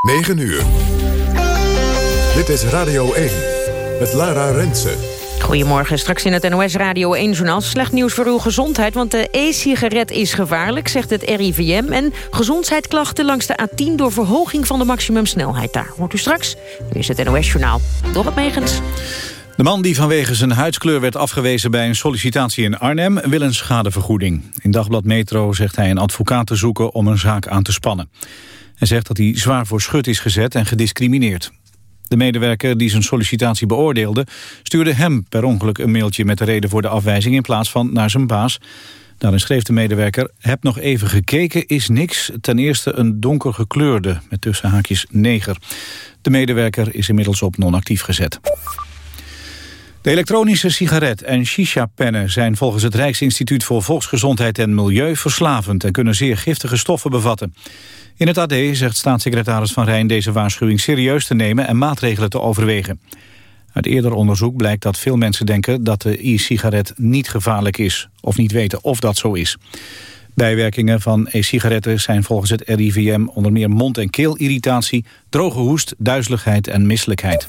9 uur. Dit is Radio 1 met Lara Rensen. Goedemorgen, straks in het NOS Radio 1-journaal. Slecht nieuws voor uw gezondheid, want de e-sigaret is gevaarlijk, zegt het RIVM. En gezondheidsklachten langs de A10 door verhoging van de maximumsnelheid daar. Hoort u straks, nu is het NOS-journaal. Dorot Megens. De man die vanwege zijn huidskleur werd afgewezen bij een sollicitatie in Arnhem wil een schadevergoeding. In Dagblad Metro zegt hij een advocaat te zoeken om een zaak aan te spannen. Hij zegt dat hij zwaar voor schut is gezet en gediscrimineerd. De medewerker die zijn sollicitatie beoordeelde... stuurde hem per ongeluk een mailtje met de reden voor de afwijzing... in plaats van naar zijn baas. Daarin schreef de medewerker... heb nog even gekeken, is niks. Ten eerste een donker gekleurde, met tussen haakjes neger. De medewerker is inmiddels op non-actief gezet. De elektronische sigaret en shisha-pennen zijn volgens het Rijksinstituut voor Volksgezondheid en Milieu verslavend en kunnen zeer giftige stoffen bevatten. In het AD zegt staatssecretaris Van Rijn deze waarschuwing serieus te nemen en maatregelen te overwegen. Uit eerder onderzoek blijkt dat veel mensen denken dat de e-sigaret niet gevaarlijk is of niet weten of dat zo is. Bijwerkingen van e-sigaretten zijn volgens het RIVM onder meer mond- en keelirritatie, droge hoest, duizeligheid en misselijkheid.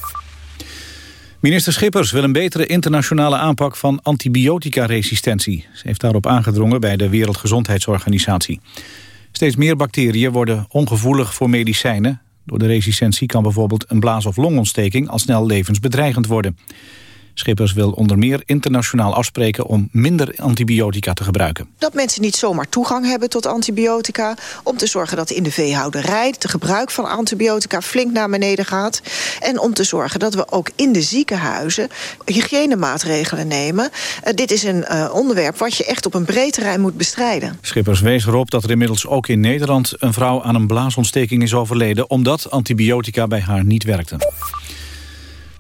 Minister Schippers wil een betere internationale aanpak van antibioticaresistentie. Ze heeft daarop aangedrongen bij de Wereldgezondheidsorganisatie. Steeds meer bacteriën worden ongevoelig voor medicijnen. Door de resistentie kan bijvoorbeeld een blaas- of longontsteking al snel levensbedreigend worden. Schippers wil onder meer internationaal afspreken om minder antibiotica te gebruiken. Dat mensen niet zomaar toegang hebben tot antibiotica. Om te zorgen dat in de veehouderij het gebruik van antibiotica flink naar beneden gaat. En om te zorgen dat we ook in de ziekenhuizen hygiënemaatregelen nemen. Uh, dit is een uh, onderwerp wat je echt op een breed terrein moet bestrijden. Schippers wees erop dat er inmiddels ook in Nederland een vrouw aan een blaasontsteking is overleden... omdat antibiotica bij haar niet werkte.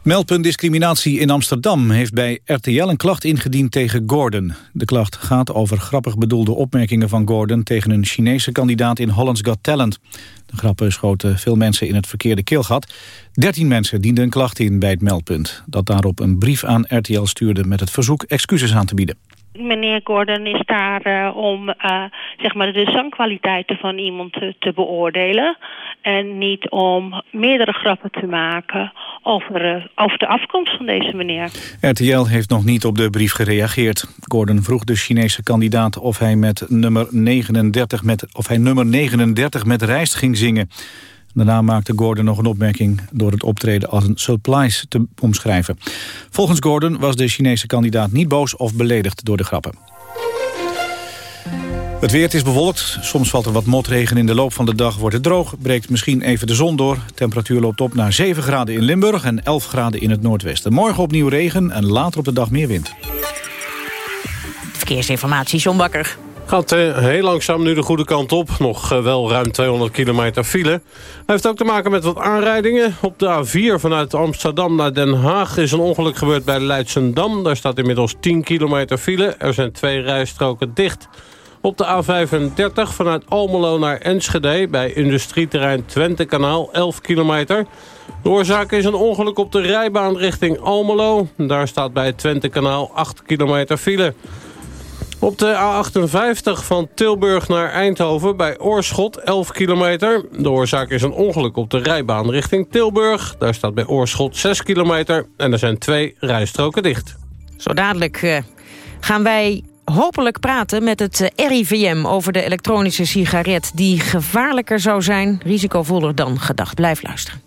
Meldpunt Discriminatie in Amsterdam heeft bij RTL een klacht ingediend tegen Gordon. De klacht gaat over grappig bedoelde opmerkingen van Gordon tegen een Chinese kandidaat in Holland's Got Talent. De grappen schoten veel mensen in het verkeerde keelgat. Dertien mensen dienden een klacht in bij het meldpunt. Dat daarop een brief aan RTL stuurde met het verzoek excuses aan te bieden. Meneer Gordon is daar uh, om uh, zeg maar de zangkwaliteiten van iemand te, beoordelen. En niet om meerdere grappen te maken over, over de afkomst van deze meneer. RTL heeft nog niet op de brief gereageerd. Gordon vroeg de Chinese kandidaat of hij, met nummer 39 met, of hij nummer 39 met rijst ging zingen. Daarna maakte Gordon nog een opmerking door het optreden als een surprise te omschrijven. Volgens Gordon was de Chinese kandidaat niet boos of beledigd door de grappen. Het weer is bewolkt. Soms valt er wat motregen. In de loop van de dag wordt het droog. Breekt misschien even de zon door. Temperatuur loopt op naar 7 graden in Limburg en 11 graden in het noordwesten. Morgen opnieuw regen en later op de dag meer wind. Verkeersinformatie, John Bakker. Gaat uh, heel langzaam nu de goede kant op. Nog uh, wel ruim 200 kilometer file. Hij heeft ook te maken met wat aanrijdingen. Op de A4 vanuit Amsterdam naar Den Haag is een ongeluk gebeurd bij Leidsendam. Daar staat inmiddels 10 kilometer file. Er zijn twee rijstroken dicht. Op de A35 vanuit Almelo naar Enschede... bij industrieterrein Twentekanaal, 11 kilometer. De oorzaak is een ongeluk op de rijbaan richting Almelo. Daar staat bij Twentekanaal 8 kilometer file. Op de A58 van Tilburg naar Eindhoven bij Oorschot 11 kilometer. De oorzaak is een ongeluk op de rijbaan richting Tilburg. Daar staat bij Oorschot 6 kilometer en er zijn twee rijstroken dicht. Zo dadelijk uh, gaan wij hopelijk praten met het RIVM over de elektronische sigaret... die gevaarlijker zou zijn, risicovoller dan gedacht. Blijf luisteren.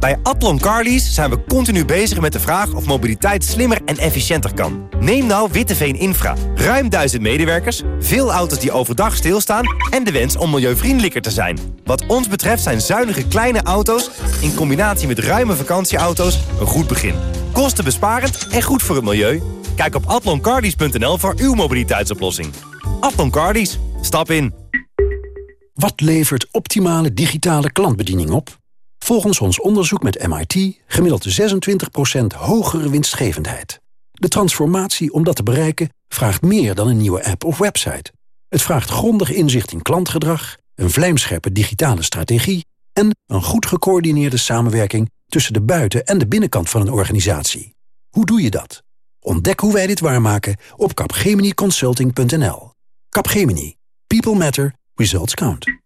Bij Atlon Carlies zijn we continu bezig met de vraag of mobiliteit slimmer en efficiënter kan. Neem nou Witteveen Infra. Ruim duizend medewerkers, veel auto's die overdag stilstaan... en de wens om milieuvriendelijker te zijn. Wat ons betreft zijn zuinige kleine auto's... in combinatie met ruime vakantieauto's een goed begin. Kostenbesparend en goed voor het milieu. Kijk op atloncardies.nl voor uw mobiliteitsoplossing. Atlon Cardies. Stap in. Wat levert optimale digitale klantbediening op? Volgens ons onderzoek met MIT gemiddeld 26% hogere winstgevendheid. De transformatie om dat te bereiken vraagt meer dan een nieuwe app of website. Het vraagt grondig inzicht in klantgedrag, een vlijmscherpe digitale strategie... en een goed gecoördineerde samenwerking tussen de buiten- en de binnenkant van een organisatie. Hoe doe je dat? Ontdek hoe wij dit waarmaken op capgeminiconsulting.nl. Capgemini. People matter. Results count.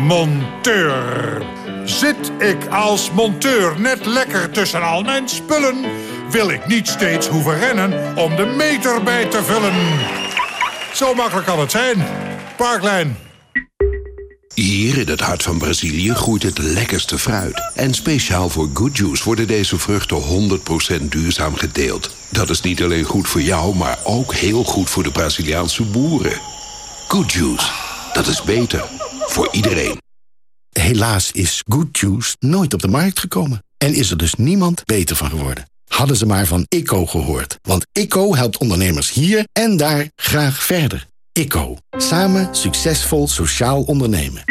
Monteur. Zit ik als monteur net lekker tussen al mijn spullen... wil ik niet steeds hoeven rennen om de meter bij te vullen. Zo makkelijk kan het zijn. Parklijn. Hier in het hart van Brazilië groeit het lekkerste fruit. En speciaal voor Good Juice worden deze vruchten 100% duurzaam gedeeld. Dat is niet alleen goed voor jou, maar ook heel goed voor de Braziliaanse boeren. Good Juice, dat is beter voor iedereen. Helaas is Good Juice nooit op de markt gekomen. En is er dus niemand beter van geworden. Hadden ze maar van ICO gehoord. Want ICO helpt ondernemers hier en daar graag verder. ICO. Samen succesvol sociaal ondernemen.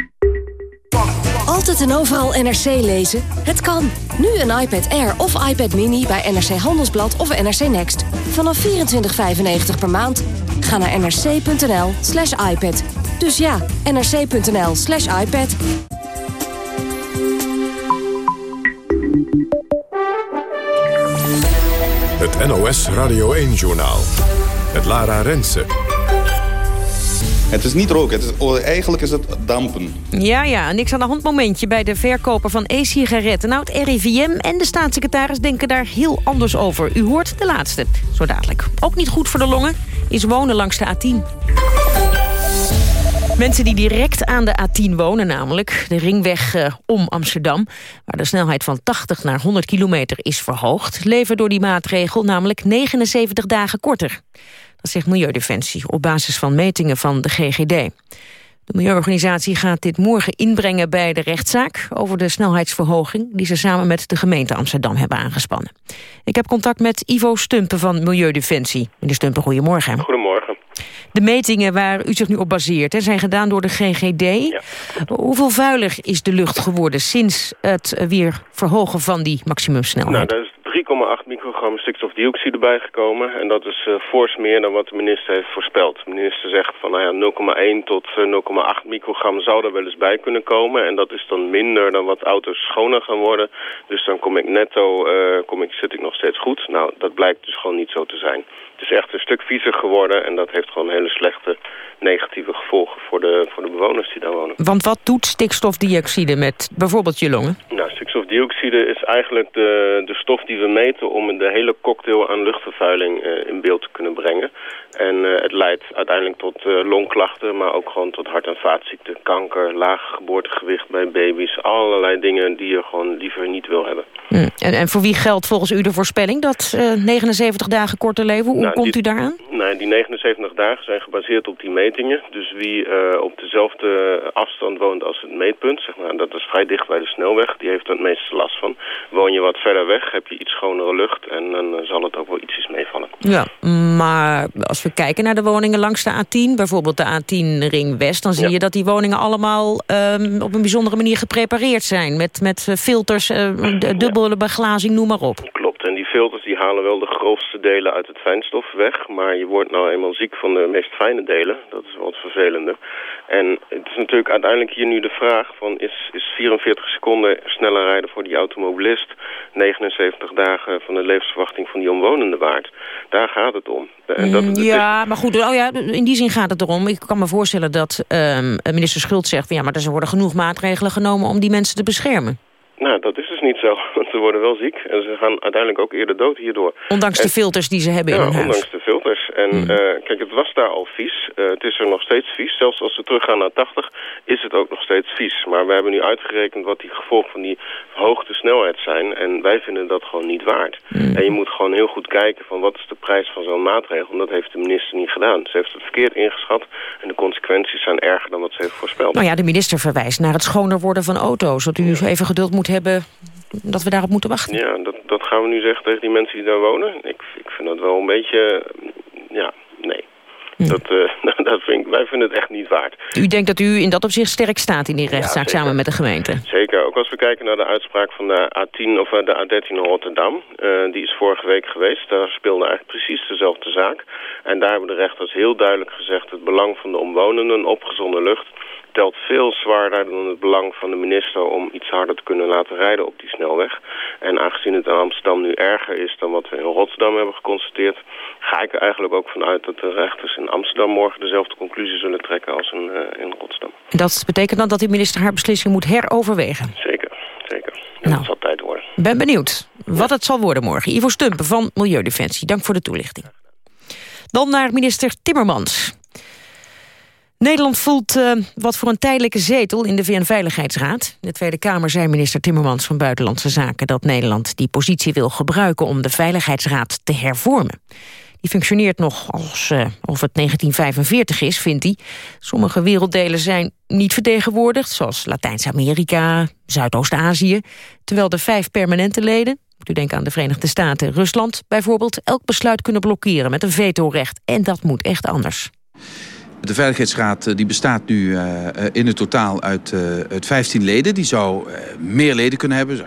Altijd en overal NRC lezen? Het kan. Nu een iPad Air of iPad Mini bij NRC Handelsblad of NRC Next. Vanaf 24,95 per maand. Ga naar nrc.nl slash iPad. Dus ja, nrc.nl slash iPad. Het NOS Radio 1-journaal. Het Lara Rensen. Het is niet roken, het is, oh, eigenlijk is het dampen. Ja, ja, niks aan de hand momentje bij de verkoper van e-sigaretten. Nou, het RIVM en de staatssecretaris denken daar heel anders over. U hoort de laatste, zo dadelijk. Ook niet goed voor de longen is wonen langs de A10. Mensen die direct aan de A10 wonen, namelijk de ringweg uh, om Amsterdam... waar de snelheid van 80 naar 100 kilometer is verhoogd... leven door die maatregel namelijk 79 dagen korter. Zegt Milieudefensie op basis van metingen van de GGD. De milieuorganisatie gaat dit morgen inbrengen bij de rechtszaak... over de snelheidsverhoging die ze samen met de gemeente Amsterdam hebben aangespannen. Ik heb contact met Ivo Stumpen van Milieudefensie. Meneer Stumpen, goedemorgen. Goedemorgen. De metingen waar u zich nu op baseert hè, zijn gedaan door de GGD. Ja. Hoeveel vuiler is de lucht geworden sinds het weer verhogen van die maximumsnelheid? Nou, 3,8 microgram stikstofdioxide bijgekomen. En dat is uh, fors meer dan wat de minister heeft voorspeld. De minister zegt van nou ja, 0,1 tot uh, 0,8 microgram zou er wel eens bij kunnen komen. En dat is dan minder dan wat auto's schoner gaan worden. Dus dan kom ik netto, uh, kom ik, zit ik nog steeds goed. Nou, dat blijkt dus gewoon niet zo te zijn. Het is echt een stuk viezer geworden en dat heeft gewoon hele slechte negatieve gevolgen voor de, voor de bewoners die daar wonen. Want wat doet stikstofdioxide met bijvoorbeeld je longen? Stikstofdioxide is eigenlijk de, de stof die we meten om de hele cocktail aan luchtvervuiling uh, in beeld te kunnen brengen. En uh, het leidt uiteindelijk tot uh, longklachten, maar ook gewoon tot hart- en vaatziekten, kanker, laag geboortegewicht bij baby's. Allerlei dingen die je gewoon liever niet wil hebben. Hm. En, en voor wie geldt volgens u de voorspelling dat 79 dagen korter leven? Hoe nou, komt die, u daaraan? Nou, die 79 dagen zijn gebaseerd op die metingen. Dus wie op dezelfde afstand woont als het meetpunt, zeg maar, dat is vrij dicht bij de snelweg, die heeft er het meeste last van. Woon je wat verder weg, heb je iets schonere lucht en dan zal het ook wel ietsjes meevallen. Ja, maar als we kijken naar de woningen langs de A10, bijvoorbeeld de A10 Ring West, dan zie ja. je dat die woningen allemaal um, op een bijzondere manier geprepareerd zijn. Met, met filters, uh, dubbele beglazing, noem maar op. Klopt, en die filters die halen wel de grofste delen uit het fijnstof weg, maar je wordt nou eenmaal ziek van de meest fijne delen. Dat is wat vervelender. En het is natuurlijk uiteindelijk hier nu de vraag van is, is 44 seconden sneller rijden voor die automobilist 79 dagen van de levensverwachting van die omwonenden waard. Daar gaat het om. En dat, ja, maar goed, oh ja, in die zin gaat het erom. Ik kan me voorstellen dat um, minister Schult zegt... ja, maar er worden genoeg maatregelen genomen om die mensen te beschermen. Nou, dat is dus niet zo. Want ze worden wel ziek en ze gaan uiteindelijk ook eerder dood hierdoor. Ondanks en, de filters die ze hebben ja, in hun huis. ondanks de filters. En mm. uh, kijk, het was daar al vies. Uh, het is er nog steeds vies. Zelfs als we teruggaan naar 80 is het ook nog steeds vies. Maar we hebben nu uitgerekend wat die gevolgen van die verhoogde snelheid zijn. En wij vinden dat gewoon niet waard. Mm. En je moet gewoon heel goed kijken van wat is de prijs van zo'n maatregel. En dat heeft de minister niet gedaan. Ze heeft het verkeerd ingeschat. En de consequenties zijn erger dan wat ze heeft voorspeld. Nou ja, de minister verwijst naar het schoner worden van auto's. Dat u even geduld moet hebben dat we daarop moeten wachten. Ja, dat, dat gaan we nu zeggen tegen die mensen die daar wonen. Ik, ik vind dat wel een beetje... Ja, Hm. Dat, uh, dat vind ik, wij vinden het echt niet waard. U denkt dat u in dat opzicht sterk staat in die rechtszaak ja, samen met de gemeente? Zeker. Ook als we kijken naar de uitspraak van de A10 of de A13 in Rotterdam. Uh, die is vorige week geweest. Daar speelde eigenlijk precies dezelfde zaak. En daar hebben de rechters heel duidelijk gezegd... het belang van de omwonenden op gezonde lucht telt veel zwaarder dan het belang van de minister om iets harder te kunnen laten rijden op die snelweg. En aangezien het in Amsterdam nu erger is dan wat we in Rotterdam hebben geconstateerd... ga ik er eigenlijk ook vanuit dat de rechters in Amsterdam morgen dezelfde conclusie zullen trekken als in, uh, in Rotterdam. Dat betekent dan dat die minister haar beslissing moet heroverwegen? Zeker, zeker. En nou, dat zal tijd worden. Ben benieuwd wat het zal worden morgen. Ivo Stumpen van Milieudefensie, dank voor de toelichting. Dan naar minister Timmermans. Nederland voelt uh, wat voor een tijdelijke zetel in de VN-veiligheidsraad. In de Tweede Kamer zei minister Timmermans van Buitenlandse Zaken... dat Nederland die positie wil gebruiken om de Veiligheidsraad te hervormen. Die functioneert nog als uh, of het 1945 is, vindt hij. Sommige werelddelen zijn niet vertegenwoordigd... zoals Latijns-Amerika, Zuidoost-Azië... terwijl de vijf permanente leden... u denken aan de Verenigde Staten, Rusland bijvoorbeeld... elk besluit kunnen blokkeren met een vetorecht. En dat moet echt anders. De Veiligheidsraad eh, die bestaat nu uh, in het totaal uit, uit 15 leden. Die zou meer leden kunnen hebben,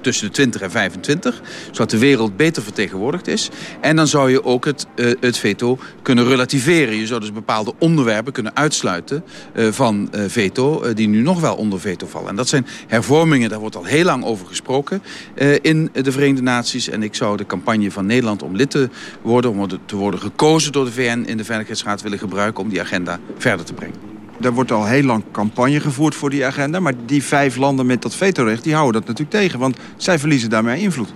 tussen de 20 en 25. Zodat de wereld beter vertegenwoordigd is. En dan zou je ook het, het veto kunnen relativeren. Je zou dus bepaalde onderwerpen kunnen uitsluiten van veto... die nu nog wel onder veto vallen. En dat zijn hervormingen, daar wordt al heel lang over gesproken... in de Verenigde Naties. En ik zou de campagne van Nederland om lid te worden... om te worden gekozen door de VN in de Veiligheidsraad willen gebruiken... om die agenda agenda verder te brengen. Er wordt al heel lang campagne gevoerd voor die agenda... maar die vijf landen met dat vetorecht die houden dat natuurlijk tegen... want zij verliezen daarmee invloed.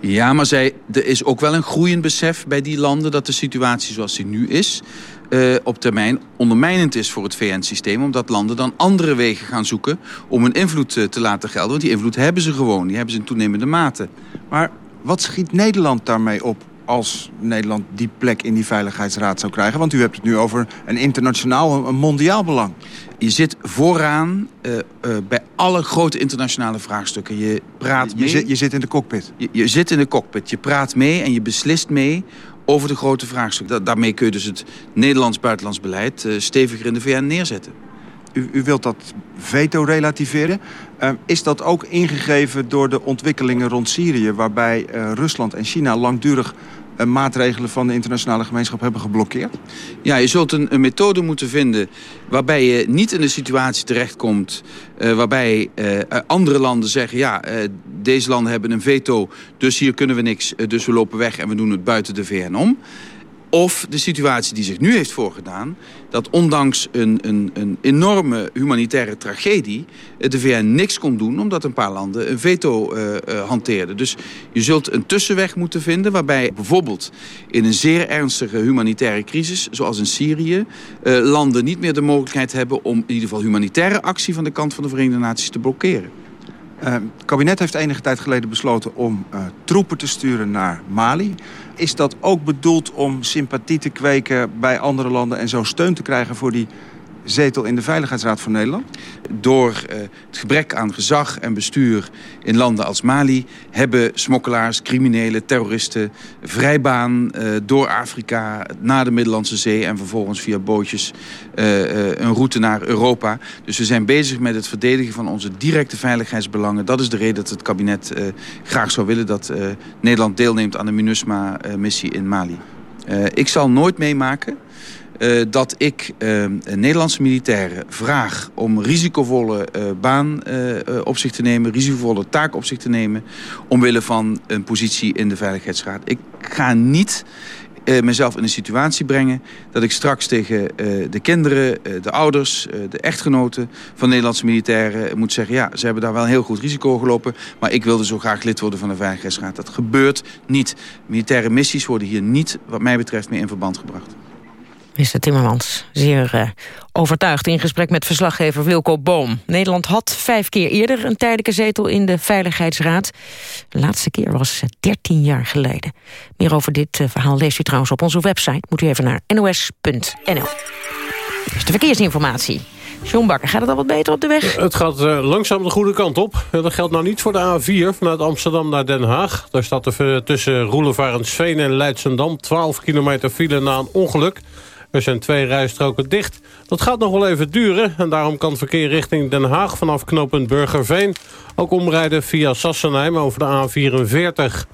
Ja, maar zij, er is ook wel een groeiend besef bij die landen... dat de situatie zoals die nu is... Uh, op termijn ondermijnend is voor het VN-systeem... omdat landen dan andere wegen gaan zoeken om hun invloed uh, te laten gelden. Want die invloed hebben ze gewoon, die hebben ze in toenemende mate. Maar wat schiet Nederland daarmee op? Als Nederland die plek in die Veiligheidsraad zou krijgen? Want u hebt het nu over een internationaal, een mondiaal belang. Je zit vooraan uh, uh, bij alle grote internationale vraagstukken. Je praat je, mee. Zit, je zit in de cockpit. Je, je, zit in de cockpit. Je praat mee en je beslist mee over de grote vraagstukken. Da daarmee kun je dus het Nederlands-buitenlands beleid uh, steviger in de VN neerzetten. U, u wilt dat veto relativeren. Uh, is dat ook ingegeven door de ontwikkelingen rond Syrië... waarbij uh, Rusland en China langdurig uh, maatregelen van de internationale gemeenschap hebben geblokkeerd? Ja, je zult een, een methode moeten vinden waarbij je niet in een situatie terechtkomt... waarbij andere landen zeggen... ja, deze landen hebben een veto, dus hier kunnen we niks... dus we lopen weg en we doen het buiten de VN om... Of de situatie die zich nu heeft voorgedaan... dat ondanks een, een, een enorme humanitaire tragedie... de VN niks kon doen omdat een paar landen een veto uh, uh, hanteerden. Dus je zult een tussenweg moeten vinden... waarbij bijvoorbeeld in een zeer ernstige humanitaire crisis... zoals in Syrië, landen niet meer de mogelijkheid hebben... om in ieder geval humanitaire actie van de kant van de Verenigde Naties te blokkeren. Het kabinet heeft enige tijd geleden besloten om troepen te sturen naar Mali. Is dat ook bedoeld om sympathie te kweken bij andere landen... en zo steun te krijgen voor die zetel in de Veiligheidsraad van Nederland? Door uh, het gebrek aan gezag en bestuur in landen als Mali... hebben smokkelaars, criminelen, terroristen vrijbaan uh, door Afrika... naar de Middellandse Zee en vervolgens via bootjes uh, een route naar Europa. Dus we zijn bezig met het verdedigen van onze directe veiligheidsbelangen. Dat is de reden dat het kabinet graag zou willen... dat Nederland deelneemt aan de MINUSMA-missie in Mali. ik zal nooit meemaken uh, dat ik uh, Nederlandse militairen vraag om risicovolle uh, baan op zich te nemen, risicovolle taak op zich te nemen, omwille van een positie in de Veiligheidsraad. Ik ga niet mezelf in een situatie brengen dat ik straks tegen de kinderen, de ouders, de echtgenoten van Nederlandse militairen moet zeggen, ja, ze hebben daar wel een heel goed risico gelopen, maar ik wilde zo graag lid worden van de Veiligheidsraad. Dat gebeurt niet. Militaire missies worden hier niet, wat mij betreft, mee in verband gebracht. Minister Timmermans, zeer uh, overtuigd in gesprek met verslaggever Wilco Boom. Nederland had vijf keer eerder een tijdelijke zetel in de Veiligheidsraad. De laatste keer was 13 jaar geleden. Meer over dit uh, verhaal leest u trouwens op onze website. Moet u even naar nos.nl. Dus de verkeersinformatie. John Bakker, gaat het al wat beter op de weg? Het gaat uh, langzaam de goede kant op. Dat geldt nou niet voor de A4 vanuit Amsterdam naar Den Haag. Daar staat er tussen Roelevarensveen en Leidsendam 12 kilometer file na een ongeluk. Er zijn twee rijstroken dicht. Dat gaat nog wel even duren en daarom kan verkeer richting Den Haag vanaf knooppunt Burgerveen ook omrijden via Sassenheim over de A44.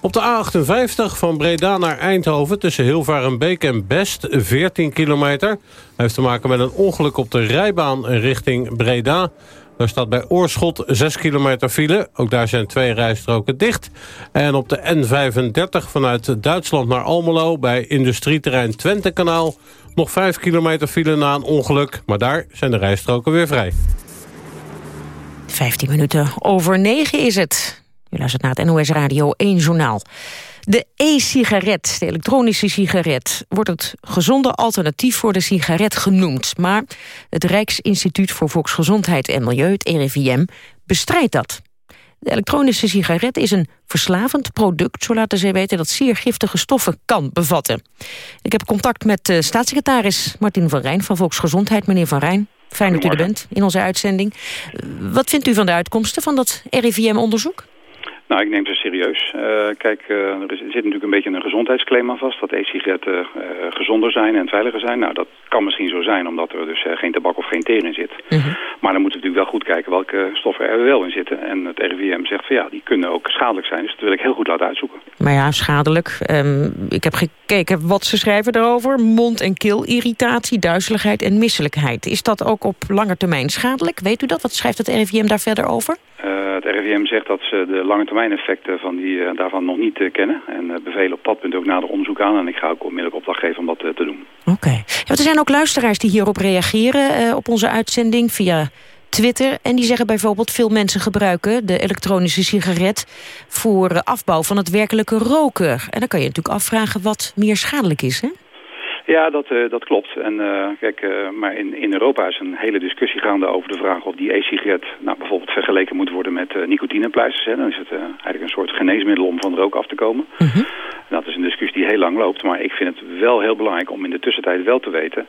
Op de A58 van Breda naar Eindhoven tussen Hilvarenbeek en Best 14 kilometer. Heeft te maken met een ongeluk op de rijbaan richting Breda. Daar staat bij Oorschot 6 kilometer file. Ook daar zijn twee rijstroken dicht. En op de N35 vanuit Duitsland naar Almelo... bij industrieterrein Twentekanaal... nog 5 kilometer file na een ongeluk. Maar daar zijn de rijstroken weer vrij. 15 minuten over 9 is het. U luistert naar het NOS Radio 1 Journaal. De e-sigaret, de elektronische sigaret... wordt het gezonde alternatief voor de sigaret genoemd. Maar het Rijksinstituut voor Volksgezondheid en Milieu, het RIVM, bestrijdt dat. De elektronische sigaret is een verslavend product... zo laten ze weten dat zeer giftige stoffen kan bevatten. Ik heb contact met uh, staatssecretaris Martin van Rijn van Volksgezondheid. Meneer Van Rijn, fijn dat u er bent in onze uitzending. Wat vindt u van de uitkomsten van dat RIVM-onderzoek? Nou, ik neem ze serieus. Uh, kijk, uh, er zit natuurlijk een beetje een gezondheidsclaim vast... dat e-sigaretten uh, gezonder zijn en veiliger zijn. Nou, dat kan misschien zo zijn, omdat er dus geen tabak of geen teer in zit. -hmm. Maar dan moeten we natuurlijk wel goed kijken welke stoffen er wel in zitten. En het RIVM zegt van ja, die kunnen ook schadelijk zijn. Dus dat wil ik heel goed laten uitzoeken. Maar ja, schadelijk. Um, ik heb gekeken wat ze schrijven daarover. Mond- en keelirritatie, duizeligheid en misselijkheid. Is dat ook op lange termijn schadelijk? Weet u dat? Wat schrijft het RIVM daar verder over? het RIVM zegt dat ze de lange termijn effecten van die, uh, daarvan nog niet kennen. En bevelen op dat punt ook nader onderzoek aan. En ik ga ook onmiddellijk opdracht geven om dat te doen. Oké. Okay. Ja, er zijn ook luisteraars die hierop reageren op onze uitzending via Twitter. En die zeggen bijvoorbeeld veel mensen gebruiken de elektronische sigaret... voor afbouw van het werkelijke roken. En dan kan je natuurlijk afvragen wat meer schadelijk is, hè? Ja, dat, uh, dat klopt. En uh, kijk, uh, maar in, in Europa is een hele discussie gaande over de vraag of die e-sigaret nou, bijvoorbeeld vergeleken moet worden met nicotinepleisters. Hè. Dan is het eigenlijk een soort geneesmiddel om van de rook af te komen. -hmm. Dat is een discussie die heel lang loopt, maar ik vind het wel heel belangrijk om in de tussentijd wel te weten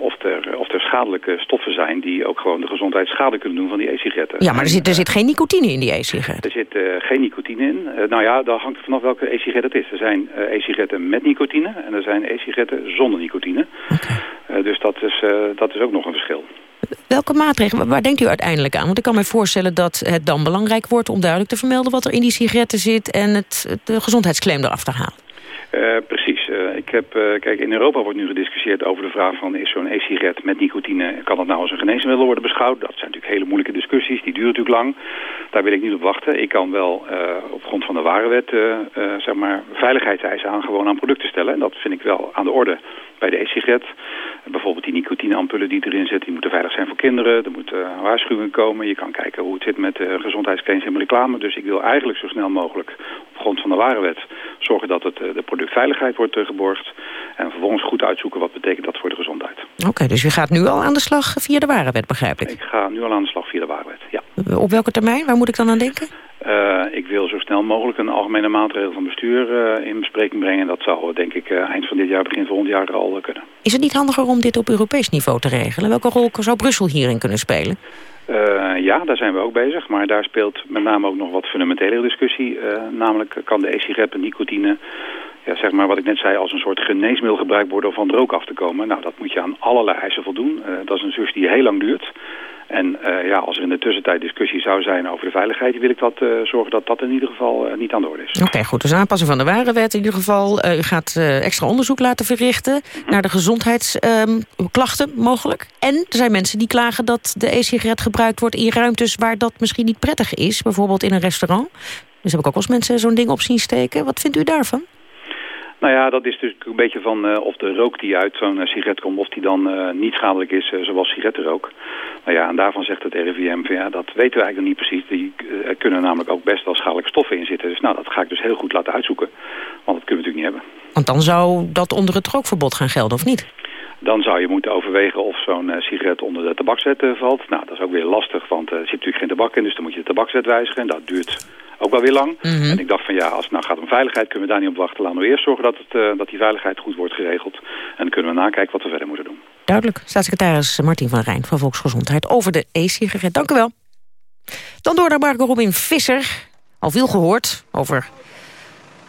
of, er, of er schadelijke stoffen zijn die ook gewoon de gezondheid schade kunnen doen van die e-sigaretten. Ja, maar er zit, er zit geen nicotine in die e-sigaret. Er zit geen nicotine in. nou ja, daar hangt vanaf welke e-sigaret het is. Er zijn e-sigaretten met nicotine en er zijn e-sigaretten zonder nicotine. Okay. Uh, dus dat is, uh, dat is ook nog een verschil. Welke maatregelen, waar denkt u uiteindelijk aan? Want ik kan me voorstellen dat het dan belangrijk wordt... om duidelijk te vermelden wat er in die sigaretten zit... en het, de gezondheidsclaim eraf te halen. Uh, Uh, ik heb, uh, kijk, in Europa wordt nu gediscussieerd over de vraag van... is zo'n e-sigaret met nicotine, kan dat nou als een geneesmiddel worden beschouwd? Dat zijn natuurlijk hele moeilijke discussies, die duren natuurlijk lang. Daar wil ik niet op wachten. Ik kan wel op grond van de warenwet, zeg maar, veiligheidseisen aan gewoon aan producten stellen. En dat vind ik wel aan de orde bij de e-sigaret. Bijvoorbeeld die nicotineampullen die erin zitten, die moeten veilig zijn voor kinderen. Er moeten waarschuwingen komen. Je kan kijken hoe het zit met uh, gezondheidsclaims en reclame. Dus ik wil eigenlijk zo snel mogelijk op grond van de warenwet zorgen dat het, uh, de productveiligheid wordt uh, geborgd. En vervolgens goed uitzoeken wat betekent dat voor de gezondheid. Oké, okay, dus u gaat nu al aan de slag via de warenwet, begrijp ik? Ik ga nu al aan de slag via de warenwet, ja. Op welke termijn? Waar moet ik dan aan denken? Uh, ik wil zo snel mogelijk een algemene maatregel van bestuur uh, in bespreking brengen. Dat zal denk ik uh, eind van dit jaar, begin volgend jaar al kunnen. Is het niet handiger om dit op Europees niveau te regelen? Welke rol zou Brussel hierin kunnen spelen? ja, daar zijn we ook bezig. Maar daar speelt met name ook nog wat fundamentele discussie. namelijk kan de e-sigaret en nicotine ja, zeg maar wat ik net zei, als een soort geneesmiddel gebruikt worden om van rook af te komen. Nou, dat moet je aan allerlei eisen voldoen. Uh, dat is een zus die heel lang duurt. En uh, ja, als er in de tussentijd discussie zou zijn over de veiligheid... wil ik dat, uh, zorgen dat dat in ieder geval niet aan de orde is. Oké, okay, goed. Dus aanpassing van de warenwet in ieder geval. u gaat extra onderzoek laten verrichten... -hmm. naar de gezondheidsklachten um, mogelijk. En er zijn mensen die klagen dat de e-sigaret gebruikt wordt... in ruimtes waar dat misschien niet prettig is. Bijvoorbeeld in een restaurant. Dus heb ik ook eens mensen zo'n ding op zien steken. Wat vindt u daarvan? Nou ja, dat is dus een beetje van uh, of de rook die uit zo'n uh, sigaret komt... of die dan uh, niet schadelijk is, zoals sigarettenrook. Nou ja, en daarvan zegt het RIVM van ja, dat weten we eigenlijk nog niet precies. Die, er kunnen namelijk ook best wel schadelijke stoffen in zitten. Dus nou, dat ga ik dus heel goed laten uitzoeken. Want dat kunnen we natuurlijk niet hebben. Want dan zou dat onder het rookverbod gaan gelden, of niet? Dan zou je moeten overwegen of zo'n sigaret onder de tabakswet valt. Nou, dat is ook weer lastig, want er zit natuurlijk geen tabak in... dus dan moet je de tabakswet wijzigen en dat duurt ook wel weer lang. Mhm. Mm -hmm. En ik dacht van ja, als het nou gaat om veiligheid, kunnen we daar niet op wachten. Laten we eerst zorgen dat, het, uh, dat die veiligheid goed wordt geregeld. En dan kunnen we nakijken wat we verder moeten doen. Duidelijk. Staatssecretaris Martin van Rijn van Volksgezondheid over de e-sigaret. Dank u wel. Dan door naar Marco Robin Visser. Al veel gehoord over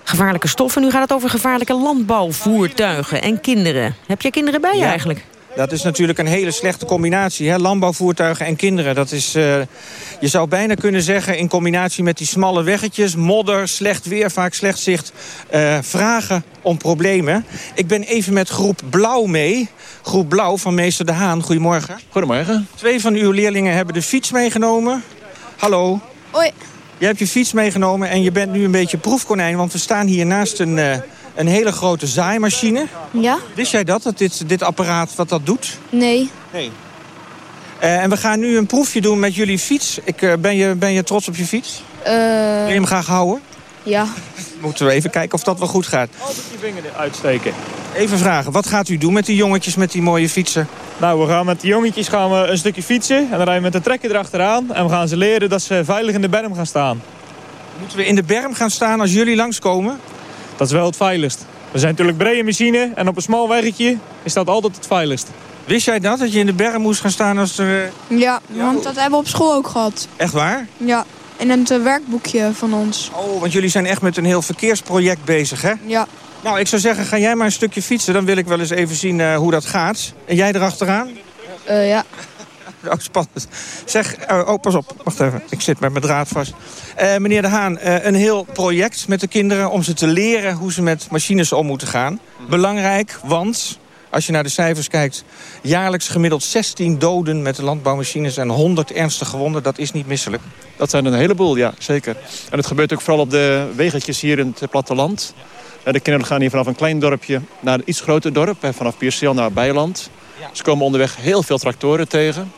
gevaarlijke stoffen. Nu gaat het over gevaarlijke landbouwvoertuigen en kinderen. Heb jij kinderen bij je Ja. eigenlijk? Dat is natuurlijk een hele slechte combinatie. Hè? Landbouwvoertuigen en kinderen. Dat is, eh, je zou bijna kunnen zeggen in combinatie met die smalle weggetjes... modder, slecht weer, vaak slecht zicht, eh, vragen om problemen. Ik ben even met groep Blauw mee. Groep Blauw van meester De Haan. Goedemorgen. Goedemorgen. Twee van uw leerlingen hebben de fiets meegenomen. Hallo. Hoi. Je hebt je fiets meegenomen en je bent nu een beetje proefkonijn... want we staan hier naast een, eh, een hele grote zaaimachine. Ja? Wist jij dat, dat dit, dit apparaat wat dat doet? Nee. Nee. Eh, en we gaan nu een proefje doen met jullie fiets. Ik, eh, ben, je, ben je trots op je fiets? Eh, Wil je hem graag houden? ja. Moeten we even kijken of dat wel goed gaat. Altijd je vinger uitsteken. Even vragen, wat gaat u doen met die jongetjes met die mooie fietsen? Nou, we gaan met de jongetjes gaan we een stukje fietsen. En dan rijden we met een trekker erachteraan. En we gaan ze leren dat ze veilig in de berm gaan staan. Moeten we in de berm gaan staan als jullie langskomen? Dat is wel het veiligst. We zijn natuurlijk brede machine. En op een smal weggetje is dat altijd het veiligst. Wist jij dat, dat je in de berm moest gaan staan als er... eh, Ja, want dat hebben we op school ook gehad. Echt waar? Ja, in het eh, werkboekje van ons. Oh, want jullie zijn echt met een heel verkeersproject bezig, hè? Ja. Nou, ik zou zeggen, ga jij maar een stukje fietsen. Dan wil ik wel eens even zien eh, hoe dat gaat. En jij erachteraan? Eh, ja. Oh, spannend. Zeg, oh, oh, pas op. Wacht even. Ik zit met mijn draad vast. Eh, meneer De Haan, eh, een heel project met de kinderen... om ze te leren hoe ze met machines om moeten gaan. Belangrijk, want als je naar de cijfers kijkt... jaarlijks gemiddeld 16 doden met de landbouwmachines... en 100 ernstig gewonden. Dat is niet misselijk. Dat zijn een heleboel, ja, zeker. En het gebeurt ook vooral op de weggetjes hier in het platteland. Eh, De kinderen gaan hier vanaf een klein dorpje naar een iets groter dorp. eh, Vanaf Pierseel naar Bijland. Ze komen onderweg heel veel tractoren tegen.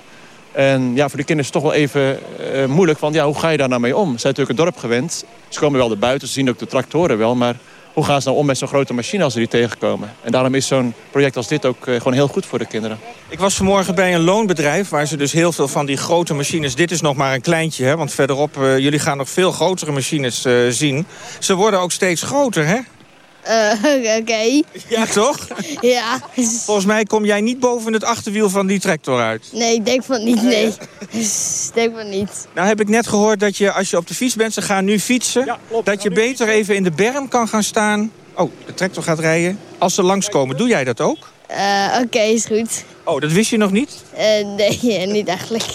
En ja, voor de kinderen is het toch wel even eh, moeilijk. Want ja, hoe ga je daar nou mee om? Ze zijn natuurlijk een dorp gewend. Ze komen wel erbuiten, ze zien ook de tractoren wel. Maar hoe gaan ze nou om met zo'n grote machine als ze die tegenkomen? En daarom is zo'n project als dit ook eh, gewoon heel goed voor de kinderen. Ik was vanmorgen bij een loonbedrijf... waar ze dus heel veel van die grote machines... dit is nog maar een kleintje, hè, want verderop... eh, jullie gaan nog veel grotere machines zien. Ze worden ook steeds groter, hè? Eh, Oké. Ja, toch? Ja. Volgens mij kom jij niet boven het achterwiel van die tractor uit. Nee, ik denk van niet, nee. Ik denk van niet. Nou heb ik net gehoord dat je als je op de fiets bent, ze gaan nu fietsen... dat je beter even in de berm kan gaan staan. Oh, de tractor gaat rijden. Als ze langskomen, doe jij dat ook? Eh, Oké, is goed. Oh, dat wist je nog niet? Eh, nee, niet eigenlijk.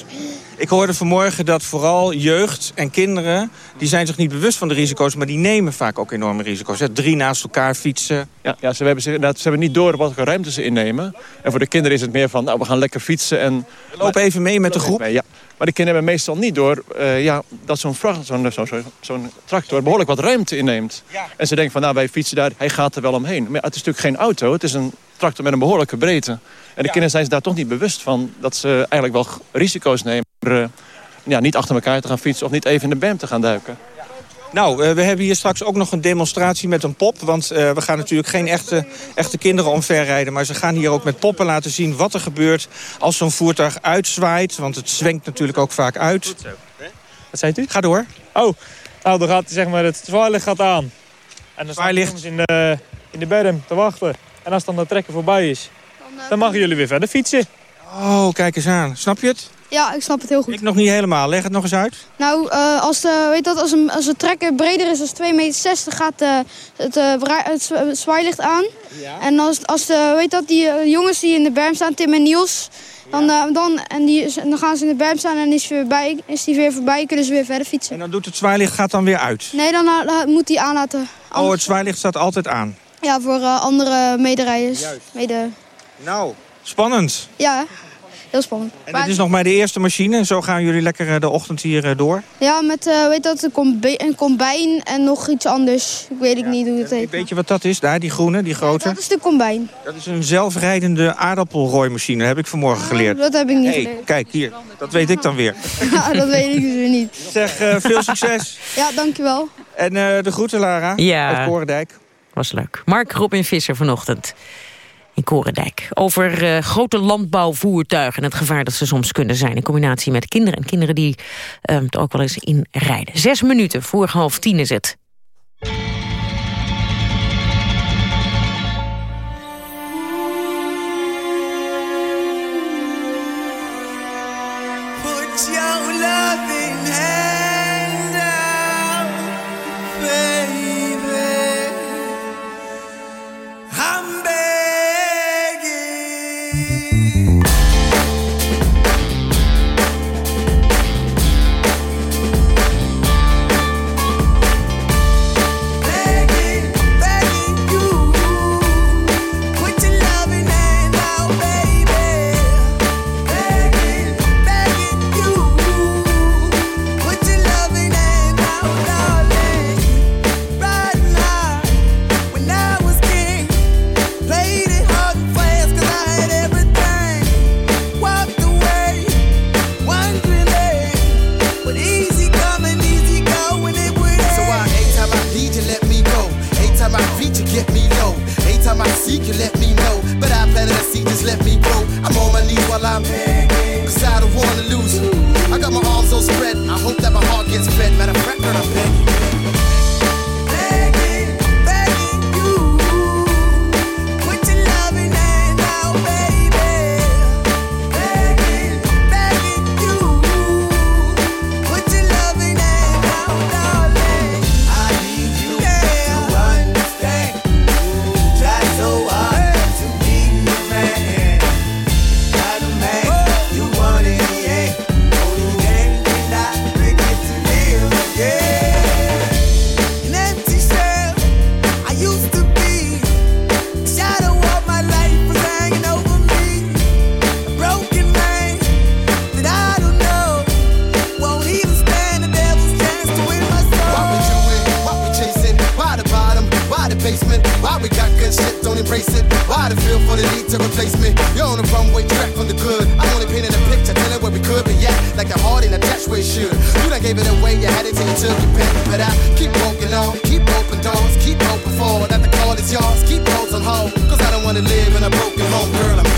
Ik hoorde vanmorgen dat vooral jeugd en kinderen... die zijn zich niet bewust van de risico's... maar die nemen vaak ook enorme risico's. Hè? Drie naast elkaar fietsen. Ja, ja ze, hebben, inderdaad, ze hebben niet door wat voor ruimte ze innemen. En voor de kinderen is het meer van, nou, we gaan lekker fietsen. En, lopen even mee met de groep. ja. Maar de kinderen hebben meestal niet door eh, ja, dat zo'n zo'n- zo'n tractor behoorlijk wat ruimte inneemt. En ze denken van, nou, wij fietsen daar, hij gaat er wel omheen. Maar ja, het is natuurlijk geen auto, het is een tractor met een behoorlijke breedte. En de kinderen zijn zich daar toch niet bewust van... dat ze eigenlijk wel risico's nemen... eh, ja, niet achter elkaar te gaan fietsen of niet even in de berm te gaan duiken. Nou, eh, we hebben hier straks ook nog een demonstratie met een pop. Want eh, we gaan natuurlijk geen echte, echte kinderen omverrijden. Maar ze gaan hier ook met poppen laten zien wat er gebeurt als zo'n voertuig uitzwaait. Want het zwenkt natuurlijk ook vaak uit. Wat zei u? Ga door. Oh, nou, dan gaat zeg maar, het zwaailicht gaat aan. En dan staan jongens in de, in de berm te wachten. En als dan de trekker voorbij is, dan mogen jullie weer verder fietsen. Oh, kijk eens aan. Snap je het? Ja, ik snap het heel goed. Ik nog niet helemaal. Leg het nog eens uit. Nou, eh, als, de, weet dat, als, een, als een trekker breder is dan 2,60 meter, gaat het, eh, het zwa- het zwaailicht aan. En als, als de, weet dat, die eh, jongens die in de berm staan, Tim en Niels, dan, dan, en die, dan gaan ze in de berm staan en is, weer bij, is die weer voorbij, kunnen ze weer verder fietsen. En dan doet het zwaailicht gaat dan weer uit. Nee, dan moet die aanlaten. Oh, het zwaailicht staat altijd aan. Ja, voor andere mederijders. Juist. Mede, Nou, spannend. ja, heel spannend. En Maar- dit is nog maar de eerste machine. Zo gaan jullie lekker eh, de ochtend hier eh, door. Ja, met eh, weet dat, een, combi- een combijn en nog iets anders. Ik weet ik niet hoe het heet. Weet je wat dat is? Daar, die groene, die grote. Dat is de combijn. Dat is een zelfrijdende aardappelrooimachine. Dat heb ik vanmorgen geleerd. Dat heb ik niet Hey, geleerd. kijk hier. Dat weet ik dan weer. Ja, dat weet ik dus weer niet. Zeg, eh, veel succes. Ja, dankjewel. En eh, de groeten, Lara. Ja. Uit Korendijk. Was leuk. Mark Robin Visser vanochtend in Korendijk. Over eh, grote landbouwvoertuigen en het gevaar dat ze soms kunnen zijn... in combinatie met kinderen. En kinderen die eh, er ook wel eens in rijden. Zes minuten voor half tien is het. Track from the good. I'm only painting a picture, telling where we could be at. Like the heart in a attached where it should. You done gave it away, you had it till you took your pen. But I keep walking on, keep open doors, keep open for that the call is yours. Keep roads on hold, cause I don't wanna live in a broken home, girl. I'm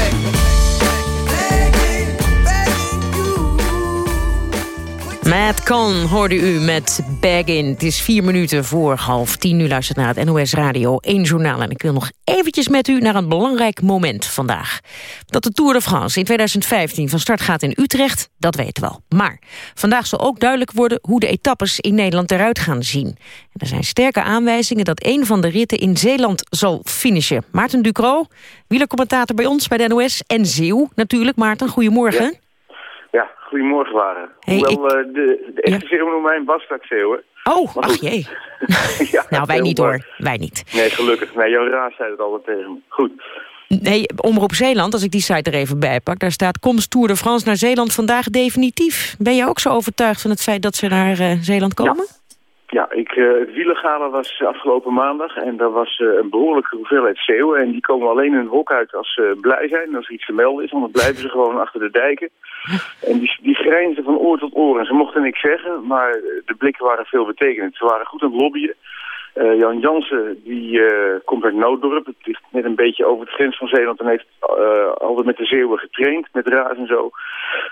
Matt Con hoorde u met Bag In. Het is vier minuten voor half tien. U luistert naar het NOS Radio 1 Journaal. En ik wil nog eventjes met u naar een belangrijk moment vandaag. Dat de Tour de France in 2015 van start gaat in Utrecht, dat weten we al. Maar vandaag zal ook duidelijk worden hoe de etappes in Nederland eruit gaan zien. En er zijn sterke aanwijzingen dat een van de ritten in Zeeland zal finishen. Maarten Ducro, wielercommentator bij ons bij de NOS. En Zeeuw natuurlijk. Maarten, goedemorgen. Goedemorgen waren. Hey, Hoewel eh, de, de echte ja. noemen mij was straks Zeeuwen. Oh, ach jee. ja, nou, wij niet hoor. Wij niet. Nee, gelukkig. Nee, Jan Raas zei het altijd tegen me. Goed. Nee, Omroep Zeeland, als ik die site er even bij pak... daar staat komst Tour de France naar Zeeland vandaag definitief. Ben je ook zo overtuigd van het feit dat ze naar eh, Zeeland komen? Ja, ik, eh het wielergala was afgelopen maandag en daar was een behoorlijke hoeveelheid zeeuwen. En die komen alleen hun hok uit als ze blij zijn, als er iets te melden is. Anders blijven ze gewoon achter de dijken. En die, die grijnsden van oor tot oor. En ze mochten niks zeggen, maar de blikken waren veel betekenend. Ze waren goed aan het lobbyen. Eh, Jan Jansen, die eh, komt uit Nooddorp. Het ligt net een beetje over de grens van Zeeland en heeft eh, altijd met de Zeeuwen getraind, met Raas en zo.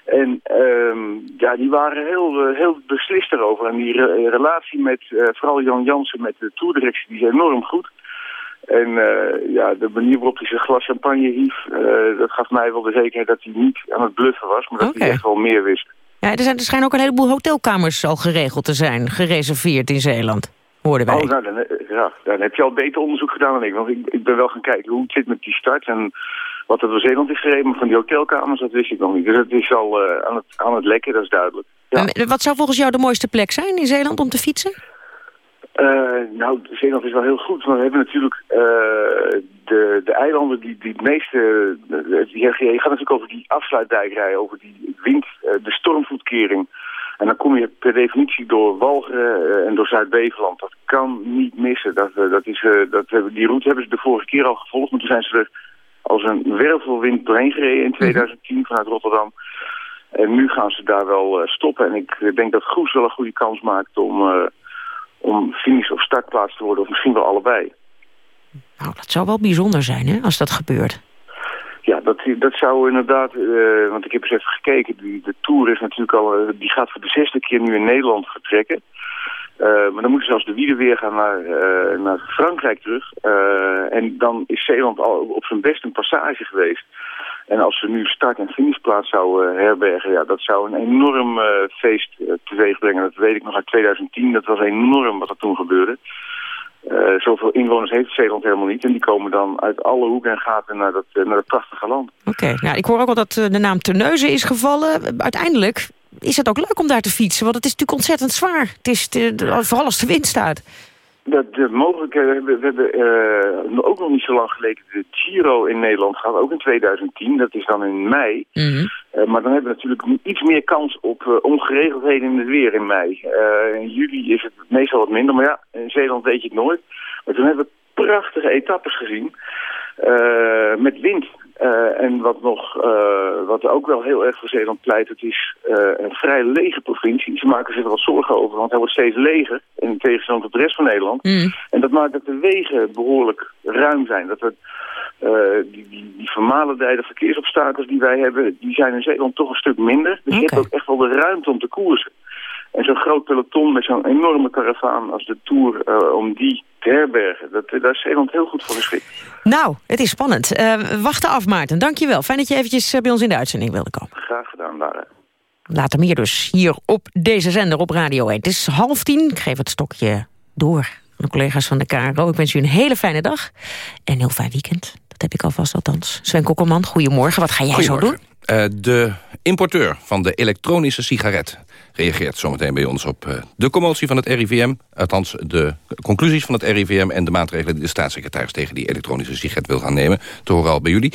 En ehm, ja, die waren heel, heel beslist erover. En die re- relatie met vooral Jan Jansen met de toerdirectie, die is enorm goed. En eh, ja, de manier waarop hij zijn glas champagne hief, eh, dat gaf mij wel de zekerheid dat hij niet aan het bluffen was, maar dat hij echt wel meer wist. Ja, er, zijn, er schijnen ook een heleboel hotelkamers al geregeld te zijn. Gereserveerd in Zeeland, hoorden wij. Oh, nou, dan, eh, ja, dan heb je al beter onderzoek gedaan dan ik. Want ik, ik ben wel gaan kijken hoe het zit met die start en wat er door Zeeland is gereden. Maar van die hotelkamers, dat wist ik nog niet. Dus het is al aan, het, aan het lekken, dat is duidelijk. En Wat zou volgens jou de mooiste plek zijn in Zeeland om te fietsen? Eh, nou, Zeeland is wel heel goed, maar we hebben natuurlijk eh, de, de eilanden die, die het meeste... eh, die, je gaat natuurlijk over die afsluitdijk rijden, over die wind, de stormvoetkering. En dan kom je per definitie door Walcheren en door Zuid-Beveland. Dat kan niet missen. Dat, dat is, dat, die route hebben ze de vorige keer al gevolgd, maar toen zijn ze er als een wervelwind doorheen gereden in 2010 vanuit Rotterdam. En nu gaan ze daar wel stoppen. En ik denk dat Goes wel een goede kans maakt om, om finish of startplaats te worden. Of misschien wel allebei. Nou, dat zou wel bijzonder zijn, hè, als dat gebeurt. Ja, dat, dat zou inderdaad, eh, want ik heb eens even gekeken, die, de Tour is natuurlijk al, eh, die gaat voor de zesde keer nu in Nederland vertrekken. Eh, maar dan moeten ze als de wielen weer gaan naar, eh, naar Frankrijk terug. Eh, en dan is Zeeland al op zijn best een passage geweest. En als ze nu start- en finishplaats zouden herbergen, ja, dat zou een enorm feest teweeg brengen. Dat weet ik nog uit 2010, dat was enorm wat er toen gebeurde. Zoveel inwoners heeft Zeeland helemaal niet. En die komen dan uit alle hoeken en gaten naar dat, naar dat prachtige land. Oké, nou, ik hoor ook al dat de naam Terneuzen is gevallen. Uiteindelijk is het ook leuk om daar te fietsen, want het is natuurlijk ontzettend zwaar. Het is vooral als de wind staat. Dat de mogelijkheden hebben, we hebben eh, ook nog niet zo lang geleden de Giro in Nederland gehad, ook in 2010. Dat is dan in mei. Eh, maar dan hebben we natuurlijk iets meer kans op eh, ongeregeldheden in het weer in mei. In juli is het meestal wat minder, maar ja, in Zeeland weet je het nooit. Maar toen hebben we prachtige etappes gezien met wind. Eh, en wat, nog, eh, wat ook wel heel erg voor Zeeland pleit, het is eh, een vrij lege provincie. Ze maken zich er wat zorgen over, want hij wordt steeds leger in tegenstelling tot de rest van Nederland. En dat maakt dat de wegen behoorlijk ruim zijn. Dat we, die, die, die vermalendijde verkeersobstakels die wij hebben, die zijn in Zeeland toch een stuk minder. Dus je hebt ook echt wel de ruimte om te koersen. En zo'n groot peloton met zo'n enorme karavaan als de Tour, eh, om die te herbergen, dat, daar is Zeeland heel goed voor geschikt. Nou, het is spannend. Eh, wachten af, Maarten. Dankjewel. Fijn dat je eventjes eh, bij ons in de uitzending wilde komen. Graag gedaan, Lara. Later meer dus hier op deze zender op Radio 1. Het is half tien. Ik geef het stokje door aan de collega's van de KRO. Ik wens u een hele fijne dag en een heel fijn weekend. Dat heb ik alvast althans. Sven Kokkelman, goedemorgen. Wat ga jij zo doen? Eh, de importeur van de elektronische sigaret reageert zometeen bij ons op eh, de commotie van het RIVM. Althans, de conclusies van het RIVM en de maatregelen die de staatssecretaris tegen die elektronische sigaret wil gaan nemen. Te horen al bij jullie.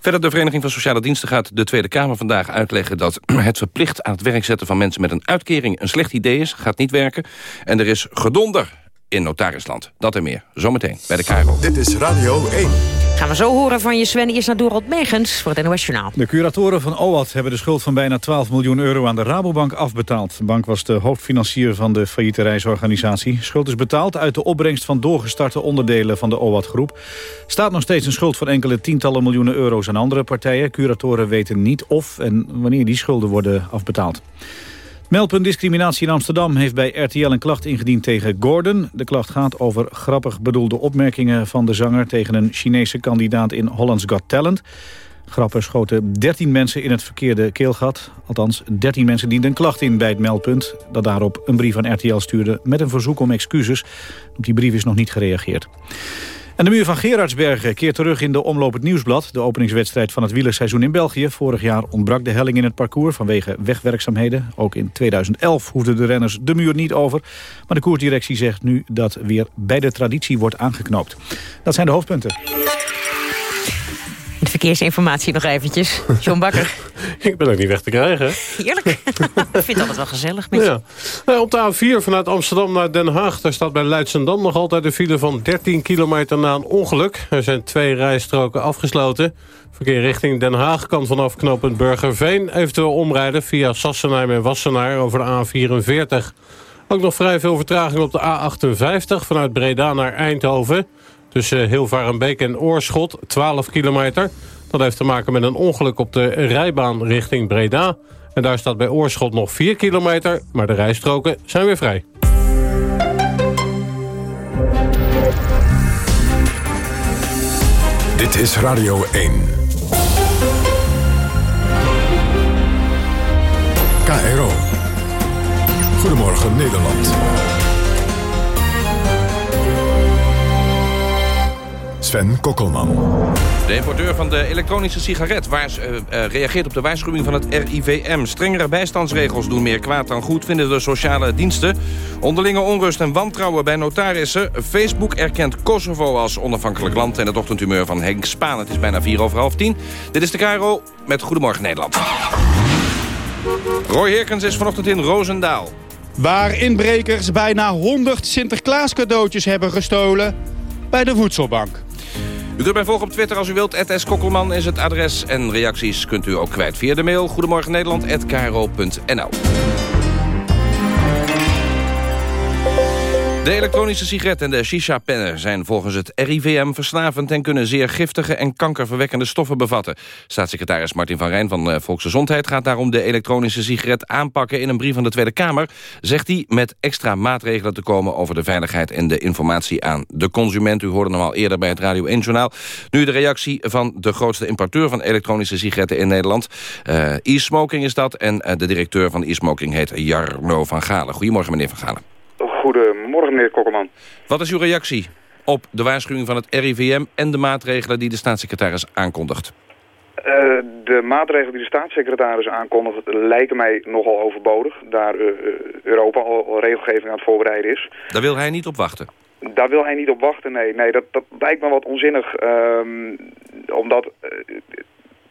Verder, de Vereniging van Sociale Diensten gaat de Tweede Kamer vandaag uitleggen dat het verplicht aan het werk zetten van mensen met een uitkering een slecht idee is. Gaat niet werken. En er is gedonder in notarisland. Dat en meer. Zometeen bij de KRO. Dit is Radio 1. Gaan we zo horen van je Sven. Eerst naar Dorot Megens voor het NOS Journaal. De curatoren van OAT hebben de schuld van bijna 12 miljoen euro aan de Rabobank afbetaald. De bank was de hoofdfinancier van de failliete reisorganisatie. Schuld is betaald uit de opbrengst van doorgestarte onderdelen van de OAT-groep. Staat nog steeds een schuld van enkele tientallen miljoenen euro's aan andere partijen. Curatoren weten niet of en wanneer die schulden worden afbetaald. Meldpunt Discriminatie in Amsterdam heeft bij RTL een klacht ingediend tegen Gordon. De klacht gaat over grappig bedoelde opmerkingen van de zanger... tegen een Chinese kandidaat in Holland's Got Talent. Grappen schoten 13 mensen in het verkeerde keelgat. Althans, 13 mensen dienden een klacht in bij het meldpunt... dat daarop een brief aan RTL stuurde met een verzoek om excuses. Op die brief is nog niet gereageerd. En de muur van Gerardsbergen keert terug in de omloop het nieuwsblad. De openingswedstrijd van het wielerseizoen in België. Vorig jaar ontbrak de helling in het parcours vanwege wegwerkzaamheden. Ook in 2011 hoefden de renners de muur niet over. Maar de koersdirectie zegt nu dat weer bij de traditie wordt aangeknoopt. Dat zijn de hoofdpunten. De verkeersinformatie nog eventjes. John Bakker. Ik ben ook niet weg te krijgen. Heerlijk. ik vind het altijd wel gezellig met. Ja. Nou, op de A4 vanuit Amsterdam naar Den Haag... daar staat bij Leidschendam nog altijd een file van 13 kilometer na een ongeluk. Er zijn twee rijstroken afgesloten. Verkeer richting Den Haag kan vanaf knooppunt Burgerveen... eventueel omrijden via Sassenheim en Wassenaar over de A44. Ook nog vrij veel vertraging op de A58 vanuit Breda naar Eindhoven... Tussen Hilvarenbeek en Oorschot, 12 kilometer. Dat heeft te maken met een ongeluk op de rijbaan richting Breda. En daar staat bij Oorschot nog 4 kilometer, maar de rijstroken zijn weer vrij. Dit is Radio 1. KRO. Goedemorgen Nederland. Sven Kokkelman. De importeur van de elektronische sigaret waars, eh, eh, reageert op de waarschuwing van het RIVM. Strengere bijstandsregels doen meer kwaad dan goed, vinden de sociale diensten. Onderlinge onrust en wantrouwen bij notarissen. Facebook erkent Kosovo als onafhankelijk land... en het ochtendhumeur van Henk Spaan. Het is bijna vier over half tien. Dit is de Caro met Goedemorgen Nederland. Roy Herkens is vanochtend in Roosendaal. Waar inbrekers bijna 100 Sinterklaas cadeautjes hebben gestolen bij de voedselbank. U kunt mij volgen op Twitter als u wilt. S. Kokkelman is het adres. En reacties kunt u ook kwijt via de mail. Goedemorgen Nederland@kro.nl. De elektronische sigaret en de shisha-pennen zijn volgens het RIVM verslavend... en kunnen zeer giftige en kankerverwekkende stoffen bevatten. Staatssecretaris Martin van Rijn van eh, Volksgezondheid... gaat daarom de elektronische sigaret aanpakken in een brief van de Tweede Kamer... zegt hij met extra maatregelen te komen over de veiligheid... en de informatie aan de consument. U hoorde hem al eerder bij het Radio 1-journaal. Nu de reactie van de grootste importeur van elektronische sigaretten in Nederland. Eh, e-smoking is dat en eh, de directeur van e-smoking heet Jarno van Galen. Goedemorgen, meneer van Galen. Goedemorgen, meneer Kokkelman. Wat is uw reactie op de waarschuwing van het RIVM... en de maatregelen die de staatssecretaris aankondigt? Eh, de maatregelen die de staatssecretaris aankondigt lijken mij nogal overbodig. Daar eh, eh, Europa al, regelgeving aan het voorbereiden is. Daar wil hij niet op wachten. Daar wil hij niet op wachten, nee. nee dat, dat lijkt me wat onzinnig. ehm, omdat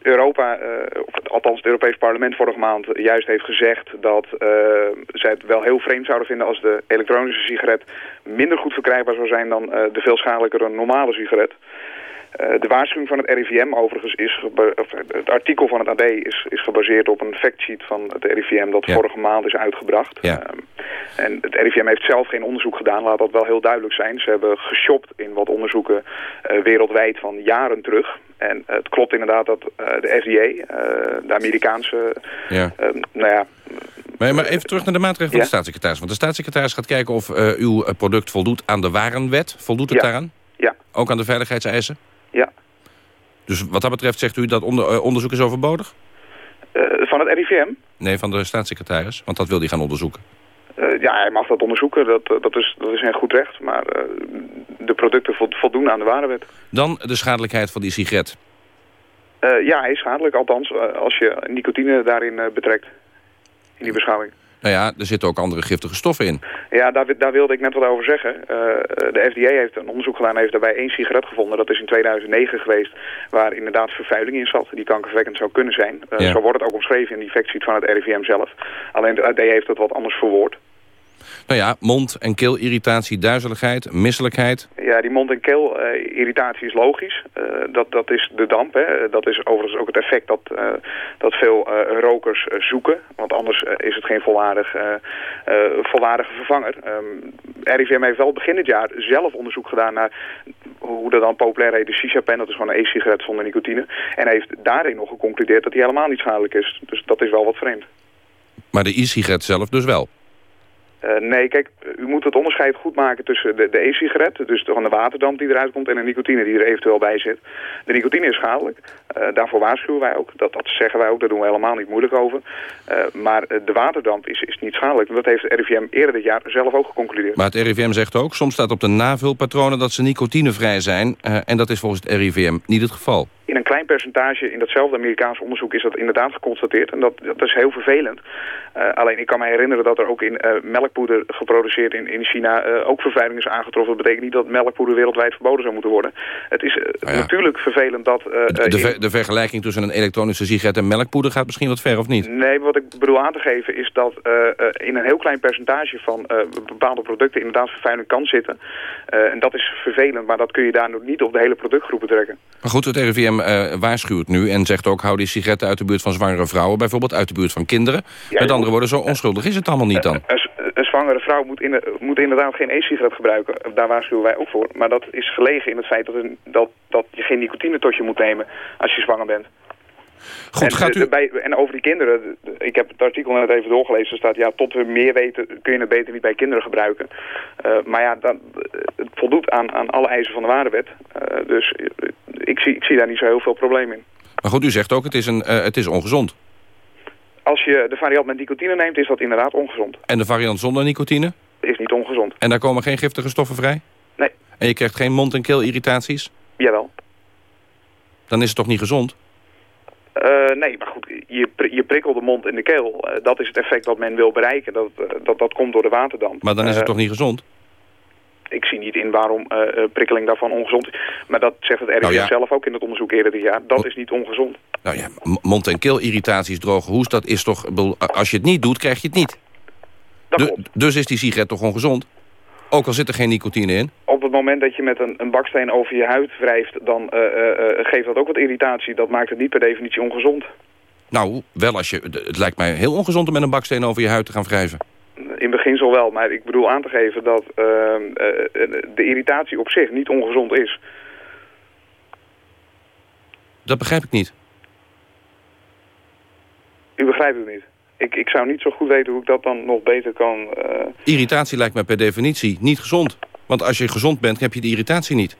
Europa, eh, of althans het Europees Parlement vorige maand... juist heeft gezegd dat eh, zij het wel heel vreemd zouden vinden... als de elektronische sigaret minder goed verkrijgbaar zou zijn... dan eh, de veel schadelijkere normale sigaret. Eh, de waarschuwing van het RIVM overigens is, of het artikel van het AD is, is gebaseerd op een factsheet van het RIVM dat vorige maand is uitgebracht. Ehm, en het RIVM heeft zelf geen onderzoek gedaan, laat dat wel heel duidelijk zijn. Ze hebben geshopt in wat onderzoeken eh, wereldwijd van jaren terug. En het klopt inderdaad dat eh, de FDA, eh, de Amerikaanse, Ja. nou ja, Maar, maar even terug naar de maatregelen van Ja. de staatssecretaris. Want de staatssecretaris gaat kijken of eh, uw eh, product voldoet aan de warenwet. Voldoet het Ja. daaraan? Ja. Ook aan de veiligheidseisen? Ja. Dus wat dat betreft zegt u dat onder, eh, onderzoek is overbodig? eh, van het RIVM. Nee, van de staatssecretaris. Want dat wil hij gaan onderzoeken. Eh, ja, hij mag dat onderzoeken, dat, eh, dat, is, dat is een goed recht. Maar eh, de producten vo- voldoen aan de warenwet. Dan de schadelijkheid van die sigaret. Ja, hij is schadelijk, althans als je nicotine daarin betrekt. In die beschouwing. Nou ja, er zitten ook andere giftige stoffen in. Ja, daar, daar wilde ik net wat over zeggen. De FDA heeft een onderzoek gedaan en heeft daarbij één sigaret gevonden. Dat is in 2009 geweest, waar inderdaad vervuiling in zat. Die kankerverwekkend zou kunnen zijn. Ja. Zo wordt het ook omschreven in die factsheet van het RIVM zelf. Alleen de AD heeft het wat anders verwoord. Nou ja, mond- en keelirritatie, duizeligheid, misselijkheid. Ja, die mond- en keel-irritatie is logisch. Eh, dat, dat is de damp. Hè. Eh, Dat is overigens ook het effect dat, eh, dat veel eh, rokers eh, zoeken. Want anders eh, is het geen volwaardig, eh, eh, volwaardige vervanger. Ehm RIVM heeft wel begin dit jaar zelf onderzoek gedaan naar hoe dat dan populair heet. De shisha-pen, dat is gewoon een e-sigaret zonder nicotine. En heeft daarin nog geconcludeerd dat die helemaal niet schadelijk is. Dus dat is wel wat vreemd. Maar de e-sigaret zelf dus wel. Eh, nee, kijk, u moet het onderscheid goed maken tussen de, e-sigaret, dus van de waterdamp die eruit komt, en de nicotine die er eventueel bij zit. De nicotine is schadelijk, Eh, daarvoor waarschuwen wij ook, dat, dat zeggen wij ook, daar doen we helemaal niet moeilijk over. Eh, maar de waterdamp is, is niet schadelijk, dat heeft de RIVM eerder dit jaar zelf ook geconcludeerd. Maar het RIVM zegt ook, soms staat op de navulpatronen dat ze nicotinevrij zijn. en dat is volgens het RIVM niet het geval. In een klein percentage in datzelfde Amerikaanse onderzoek is dat inderdaad geconstateerd. En dat, dat is heel vervelend. Eh, alleen ik kan me herinneren dat er ook in eh, melkpoeder geproduceerd in, in China eh, ook vervuiling is aangetroffen. Dat betekent niet dat melkpoeder wereldwijd verboden zou moeten worden. Het is eh, natuurlijk vervelend dat... De, de, in- ver- de vergelijking tussen een elektronische sigaret en melkpoeder gaat misschien wat ver of niet? Nee, wat ik bedoel aan te geven is dat in een heel klein percentage van bepaalde producten inderdaad vervuiling kan zitten. En dat is vervelend, maar dat kun je daar nog niet op de hele productgroep betrekken. Maar goed, het RIVM eh, waarschuwt nu en zegt ook... hou die sigaretten uit de buurt van zwangere vrouwen, bijvoorbeeld uit de buurt van kinderen. Met andere woorden, zo onschuldig is het allemaal niet dan. Een, s- een zwangere vrouw moet, in, moet inderdaad geen e-sigaret gebruiken. Daar waarschuwen wij ook voor. Maar dat is gelegen in het feit dat, een- dat, dat je geen nicotine tot je moet nemen als je zwanger bent. Goed, en, gaat u... eh, bij, en over die kinderen, ik heb het artikel net even doorgelezen. Er staat, ja, tot we meer weten kun je het beter niet bij kinderen gebruiken. Eh, maar ja, dat, het voldoet aan, aan alle eisen van de waardewet. Eh, dus eh, ik zie, ik zie daar niet zo heel veel probleem in. Maar goed, u zegt ook, het is, een, eh, het is ongezond. Als je de variant met nicotine neemt, is dat inderdaad ongezond. En de variant zonder nicotine? Is niet ongezond. En daar komen geen giftige stoffen vrij? Nee. En je krijgt geen mond- en keelirritaties? Jawel. Dan is het toch niet gezond? Eh, nee, maar goed, je, je prikkelt de mond in de keel. Eh, dat is het effect dat men wil bereiken. Dat, eh, dat, dat komt door de waterdamp. Maar dan is het toch niet gezond? Ik zie niet in waarom prikkeling daarvan ongezond is. Maar dat zegt het RIVM Nou ja. zelf ook in het onderzoek eerder dit jaar. Dat is niet ongezond. Nou ja, mond- en keelirritaties, droge hoest, dat is toch... Als je het niet doet, krijg je het niet. Du- dus is die sigaret toch ongezond? Ook al zit er geen nicotine in. Op het moment dat je met een, een baksteen over je huid wrijft... dan eh, eh, eh, geeft dat ook wat irritatie. Dat maakt het niet per definitie ongezond. Nou, wel als je... Het lijkt mij heel ongezond om met een baksteen over je huid te gaan wrijven. In beginsel wel, maar ik bedoel aan te geven dat eh, eh, de irritatie op zich niet ongezond is. Dat begrijp ik niet. U begrijpt het niet. Ik, ik zou niet zo goed weten hoe ik dat dan nog beter kan... eh, Irritatie lijkt mij per definitie niet gezond. Want als je gezond bent, heb je die irritatie niet.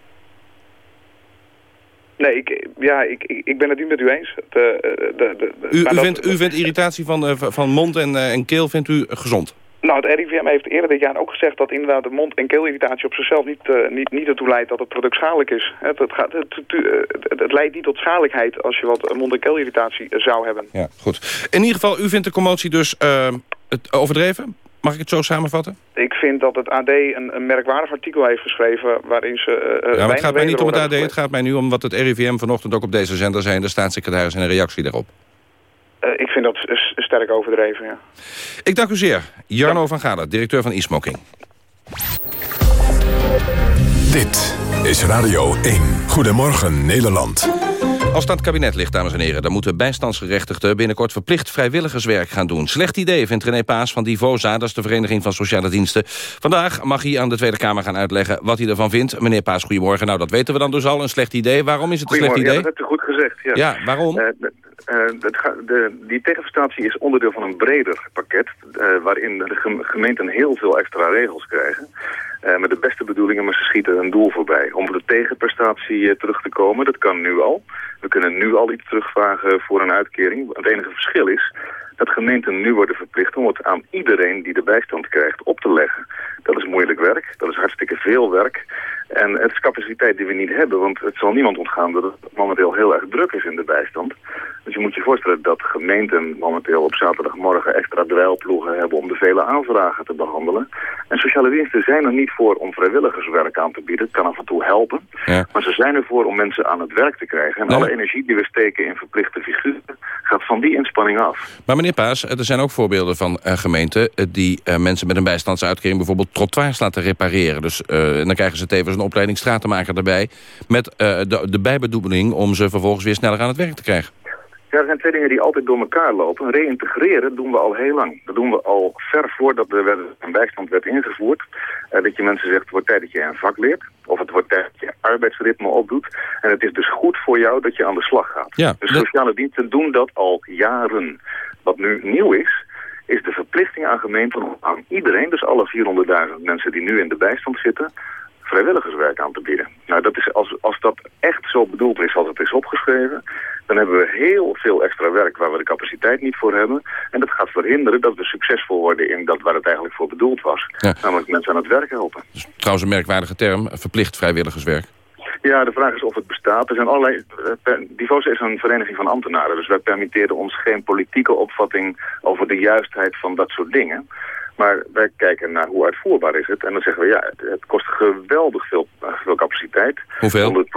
Nee, ik, ja, ik, ik, ben het niet met u eens. Het, eh, de, de, de- U, u, dat- vindt, u vindt irritatie van, eh, van mond en, en keel vindt u gezond? Nou, het RIVM heeft eerder dit jaar ook gezegd dat inderdaad de mond- en keelirritatie op zichzelf niet, eh, niet, niet ertoe leidt dat het product schadelijk is. Het, het, gaat, het, het, leidt niet tot schadelijkheid als je wat mond- en keelirritatie eh, zou hebben. Ja, goed. In ieder geval, u vindt de commotie dus eh, het overdreven? Mag ik het zo samenvatten? Ik vind dat het AD een, een merkwaardig artikel heeft geschreven waarin ze... eh, Ja, het gaat mij niet om het AD, het gaat mij nu om wat het RIVM vanochtend ook op deze zender zei... en de staatssecretaris en een reactie daarop. Eh, ik vind dat sterk overdreven, ja. Ik dank u zeer. Jarno van Galen, directeur van e-smoking. Dit is Radio 1. Goedemorgen Nederland. Als het aan het kabinet ligt, dames en heren... dan moeten bijstandsgerechtigden binnenkort verplicht vrijwilligerswerk gaan doen. Slecht idee, vindt René Paas van Divosa, dat is de Vereniging van Sociale Diensten. Vandaag mag hij aan de Tweede Kamer gaan uitleggen wat hij ervan vindt. Meneer Paas, goedemorgen. Nou, dat weten we dan dus al. Een slecht idee. Waarom is het een slecht idee? Ja, dat hebt u goed gezegd. Ja, Ja, waarom? Eh, eh, de, die tegenprestatie is onderdeel van een breder pakket... eh, waarin de gem- gemeenten heel veel extra regels krijgen. Eh, met de beste bedoelingen, maar ze schieten een doel voorbij. Om voor de tegenprestatie eh, terug te komen, dat kan nu al. We kunnen nu al iets terugvragen voor een uitkering. Het enige verschil is dat gemeenten nu worden verplicht om het aan iedereen die de bijstand krijgt op te leggen. Dat is moeilijk werk, dat is hartstikke veel werk. En het is capaciteit die we niet hebben, want het zal niemand ontgaan dat het momenteel heel erg druk is in de bijstand. Dus je moet je voorstellen dat gemeenten momenteel op zaterdagmorgen extra dweilploegen hebben om de vele aanvragen te behandelen. En sociale diensten zijn er niet voor om vrijwilligerswerk aan te bieden. Het kan af en toe helpen. Ja. Maar ze zijn ervoor om mensen aan het werk te krijgen. En alle energie die we steken in verplichte figuren gaat van die inspanning af. Maar meneer Paas, er zijn ook voorbeelden van eh, gemeenten... eh, die eh, mensen met een bijstandsuitkering bijvoorbeeld trottoirs laten repareren. Dus eh, en dan krijgen ze tevens een opleiding stratenmaker erbij... met eh, de, de bijbedoeling om ze vervolgens weer sneller aan het werk te krijgen. Ja, er zijn twee dingen die altijd door elkaar lopen. Reïntegreren doen we al heel lang. Dat doen we al ver voordat de wet en bijstand werd ingevoerd. Eh, dat je mensen zegt, het wordt tijd dat je een vak leert. Of het wordt tijd dat je arbeidsritme opdoet. En het is dus goed voor jou dat je aan de slag gaat. Ja, dus dat- sociale diensten doen dat al jaren. Wat nu nieuw is, is de verplichting aan gemeenten om aan iedereen, dus alle 400.000 mensen die nu in de bijstand zitten, vrijwilligerswerk aan te bieden. Nou, dat is, als, als dat echt zo bedoeld is als het is opgeschreven, dan hebben we heel veel extra werk waar we de capaciteit niet voor hebben. En dat gaat verhinderen dat we succesvol worden in dat waar het eigenlijk voor bedoeld was. Ja. Namelijk mensen aan het werk helpen. Trouwens een merkwaardige term, verplicht vrijwilligerswerk. Ja, de vraag is of het bestaat. Er zijn allerlei... eh, Divosa is een vereniging van ambtenaren. Dus wij permitteren ons geen politieke opvatting over de juistheid van dat soort dingen. Maar wij kijken naar hoe uitvoerbaar is het. En dan zeggen we, ja, het, het kost geweldig veel, eh, veel capaciteit. Hoeveel? 100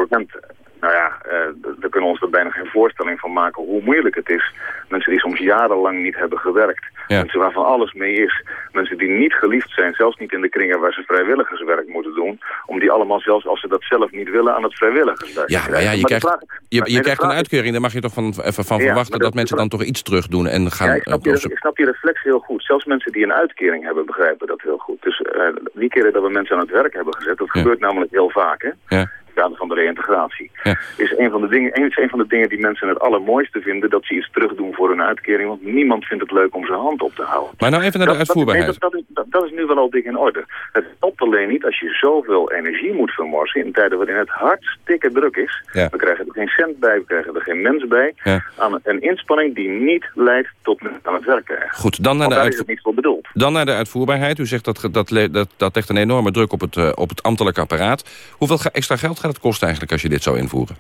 Nou ja, eh, daar kunnen we ons er bijna geen voorstelling van maken hoe moeilijk het is. Mensen die soms jarenlang niet hebben gewerkt. Ja. Mensen waarvan alles mee is. Mensen die niet geliefd zijn, zelfs niet in de kringen waar ze vrijwilligerswerk moeten doen. Om die allemaal, zelfs als ze dat zelf niet willen, aan het vrijwilligerswerk Ja, te ja, je Maar krijgt, vraag- je, je krijgt een vraag uitkering. Daar mag je toch van, even van verwachten dat dat- mensen dan toch iets terug doen en gaan... Ja, ik snap, eh, die, ik snap die reflex heel goed. Zelfs mensen die een uitkering hebben begrijpen dat heel goed. Dus eh, die keren dat we mensen aan het werk hebben gezet, dat gebeurt namelijk heel vaak. Hè? Ja. Kader van de reïntegratie. Ja. Is, een van de dingen, is een van de dingen die mensen het allermooiste vinden dat ze iets terugdoen voor hun uitkering. Want niemand vindt het leuk om zijn hand op te houden. Maar nou even naar de Dat- uitvoerbaarheid. dat, dat, is, dat, is nu wel al dik in orde. Het helpt alleen niet als je zoveel energie moet vermorsen in tijden waarin het hartstikke druk is. Ja. We krijgen er geen cent bij, we krijgen er geen mens bij. Ja. Aan een inspanning die niet leidt tot aan het werk krijgen. Goed, dan naar, de uitvo- dan naar de uitvoerbaarheid. U zegt dat dat, dat, dat legt een enorme druk op het, eh, op het ambtelijk apparaat. Hoeveel extra geld gaat het kosten eigenlijk als je dit zou invoeren?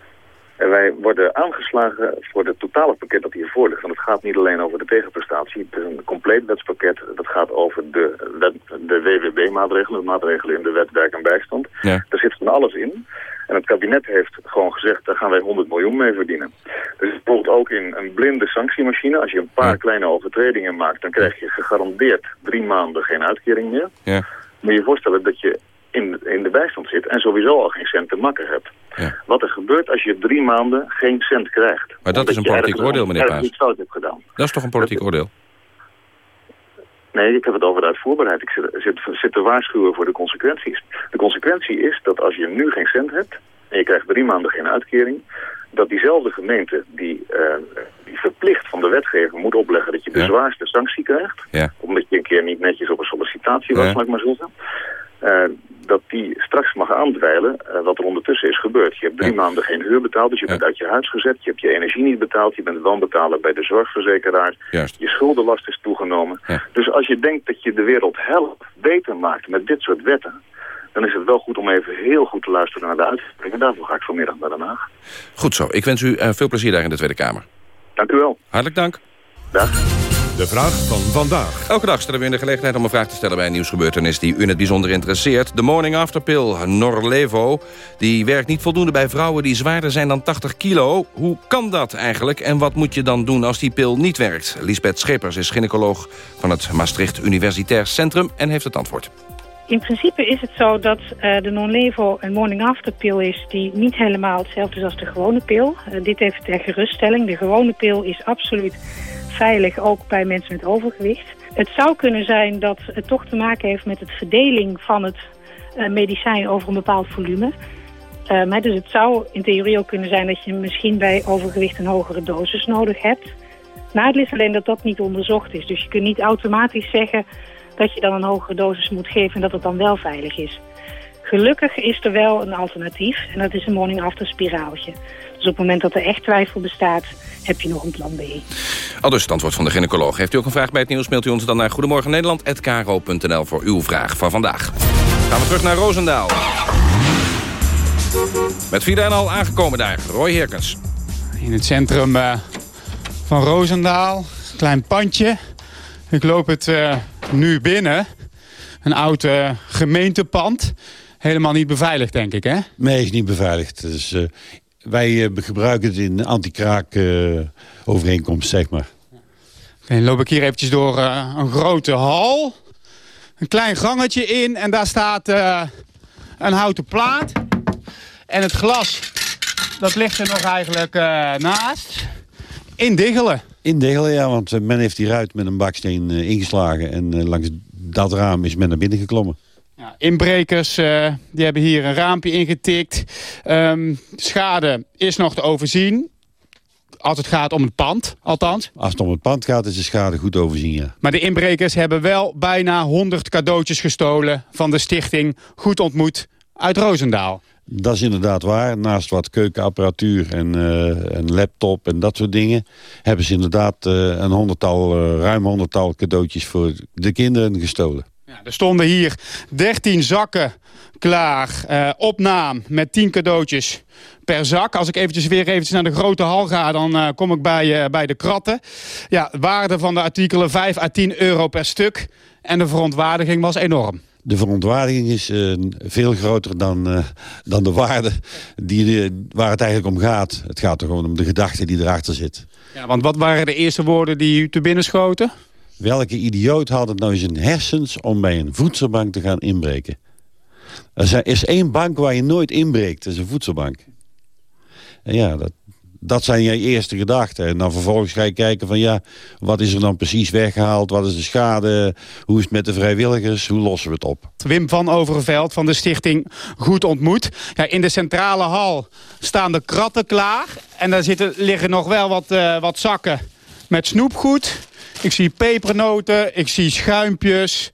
En wij worden aangeslagen voor het totale pakket dat hiervoor ligt. Want het gaat niet alleen over de tegenprestatie. Het is een compleet wetspakket. Dat gaat over de, wet, de WWB-maatregelen, de maatregelen in de wet werk en bijstand. Ja. Daar zit van alles in. En het kabinet heeft gewoon gezegd, daar gaan wij 100 miljoen mee verdienen. Dus bijvoorbeeld ook in een blinde sanctiemachine. Als je een paar kleine overtredingen maakt, dan krijg je gegarandeerd drie maanden geen uitkering meer. Ja. Moet je je voorstellen dat je in, in de bijstand zit en sowieso al geen cent te makken hebt. Ja. Wat er gebeurt als je drie maanden geen cent krijgt. Maar dat is een politiek oordeel, meneer Paas. iets fout hebt gedaan. Dat is toch een politiek oordeel? Nee, ik heb het over de uitvoerbaarheid. Ik zit, zit, zit te waarschuwen voor de consequenties. De consequentie is dat als je nu geen cent hebt en je krijgt drie maanden geen uitkering, dat diezelfde gemeente die, eh, die verplicht van de wetgever moet opleggen dat je de Ja. zwaarste sanctie krijgt, Ja. omdat je een keer niet netjes op een sollicitatie was, Ja. laat ik maar zeggen. Eh, dat die straks mag aandwijlen eh, wat er ondertussen is gebeurd. Je hebt drie maanden geen huur betaald, dus je bent uit je huis gezet. Je hebt je energie niet betaald, je bent wanbetaler bij de zorgverzekeraar. Juist. Je schuldenlast is toegenomen. Dus als je denkt dat je de wereld helpt, beter maakt met dit soort wetten... dan is het wel goed om even heel goed te luisteren naar de uitvoering. En daarvoor ga ik vanmiddag naar Den Haag. Goed zo. Ik wens u eh, veel plezier daar in de Tweede Kamer. Dank u wel. Hartelijk dank. Dag. De vraag van vandaag. Elke dag stellen we u de gelegenheid om een vraag te stellen bij een nieuwsgebeurtenis die u in het bijzonder interesseert. De morning after pill, Norlevo, die werkt niet voldoende bij vrouwen die zwaarder zijn dan 80 kilo. Hoe kan dat eigenlijk en wat moet je dan doen als die pil niet werkt? Lisbeth Schepers is gynaecoloog van het Maastricht Universitair Centrum en heeft het antwoord. In principe is het zo dat eh, de non-levo een morning-after pil is... die niet helemaal hetzelfde is als de gewone pil. Eh, dit even ter geruststelling. De gewone pil is absoluut veilig, ook bij mensen met overgewicht. Het zou kunnen zijn dat het toch te maken heeft met het verdeling van het eh, medicijn over een bepaald volume. Eh, maar dus het zou in theorie ook kunnen zijn dat je misschien bij overgewicht een hogere dosis nodig hebt. Het is alleen dat dat niet onderzocht is. Dus je kunt niet automatisch zeggen dat je dan een hogere dosis moet geven en dat het dan wel veilig is. Gelukkig is er wel een alternatief en dat is een morning after spiraaltje. Dus op het moment dat er echt twijfel bestaat, heb je nog een plan B. Al dus het antwoord van de gynaecoloog. Heeft u ook een vraag bij het nieuws, mailt u ons dan naar goedemorgennederland.kro.nl voor uw vraag van vandaag. Gaan we terug naar Roosendaal. Met vier en al aangekomen daar, Roy Herkens. In het centrum eh, van Roosendaal. Klein pandje. Ik loop het eh, nu binnen. Een oud eh, gemeentepand. Helemaal niet beveiligd, denk ik, hè? Nee, is niet beveiligd. Dus, eh, wij eh, gebruiken het in anti-kraak eh, overeenkomst, zeg maar. Dan loop ik hier eventjes door eh, een grote hal. Een klein gangetje in. En daar staat een houten plaat. En het glas, dat ligt er nog eigenlijk naast. In Diggelen. In Degelen, ja, want men heeft die ruit met een baksteen ingeslagen. En langs dat raam is men naar binnen geklommen. Inbrekers eh, die hebben hier een raampje ingetikt. Ehm, schade is nog te overzien. Als het gaat om het pand, althans. Als het om het pand gaat, is de schade goed overzien, ja. Maar de inbrekers hebben wel bijna 100 cadeautjes gestolen... van de stichting Goed Ontmoet uit Roosendaal. Dat is inderdaad waar. Naast wat keukenapparatuur en een laptop en dat soort dingen... hebben ze inderdaad eh, een honderdtal, ruim honderdtal cadeautjes voor de kinderen gestolen. Er stonden hier 13 zakken klaar, eh, op naam, met 10 cadeautjes per zak. Als ik eventjes weer eventjes naar de grote hal ga, dan eh, kom ik bij, eh, bij de kratten. Ja, waarde van de artikelen 5 à 10 euro per stuk. En de verontwaardiging was enorm. De verontwaardiging is veel groter dan, dan de waarde die, waar het eigenlijk om gaat. Het gaat er gewoon om de gedachte die erachter zit. Ja, want wat waren de eerste woorden die u te binnen schoten? Welke idioot had het nou zijn hersens om bij een voedselbank te gaan inbreken? Er is één bank waar je nooit inbreekt, dat is een voedselbank. En ja, dat, dat zijn je eerste gedachten. En dan vervolgens ga je kijken van ja, wat is er dan precies weggehaald? Wat is de schade? Hoe is het met de vrijwilligers? Hoe lossen we het op? Wim van Overveld van de stichting Goed Ontmoet. Ja, in de centrale hal staan de kratten klaar. En daar zitten, liggen nog wel wat, eh, wat zakken met snoepgoed. Ik zie pepernoten, ik zie schuimpjes.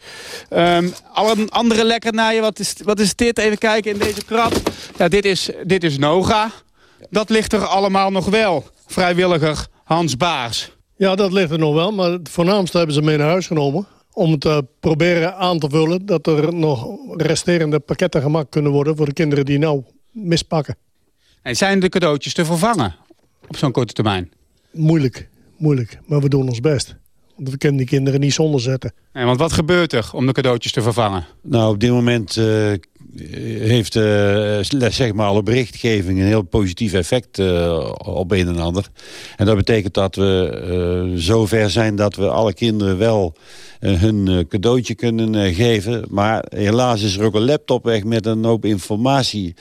Ehm alle andere lekkernijen. Wat is, wat is dit? Even kijken in deze krat. Ja, dit is, dit is Noga. Dat ligt er allemaal nog wel. Vrijwilliger Hans Baars. Ja, dat ligt er nog wel, maar het voornaamste hebben ze mee naar huis genomen. Om te proberen aan te vullen dat er nog resterende pakketten gemaakt kunnen worden... voor de kinderen die nou mispakken. En zijn de cadeautjes te vervangen op zo'n korte termijn? Moeilijk, moeilijk, maar we doen ons best. Want we kunnen die kinderen niet zonder zetten. Nee, want wat gebeurt er om de cadeautjes te vervangen? Nou, op dit moment eh, heeft eh, zeg maar alle berichtgeving een heel positief effect eh, op een en ander. En dat betekent dat we eh, zover zijn dat we alle kinderen wel hun eh, cadeautje kunnen eh, geven. Maar helaas is er ook een laptop weg met een hoop informatie...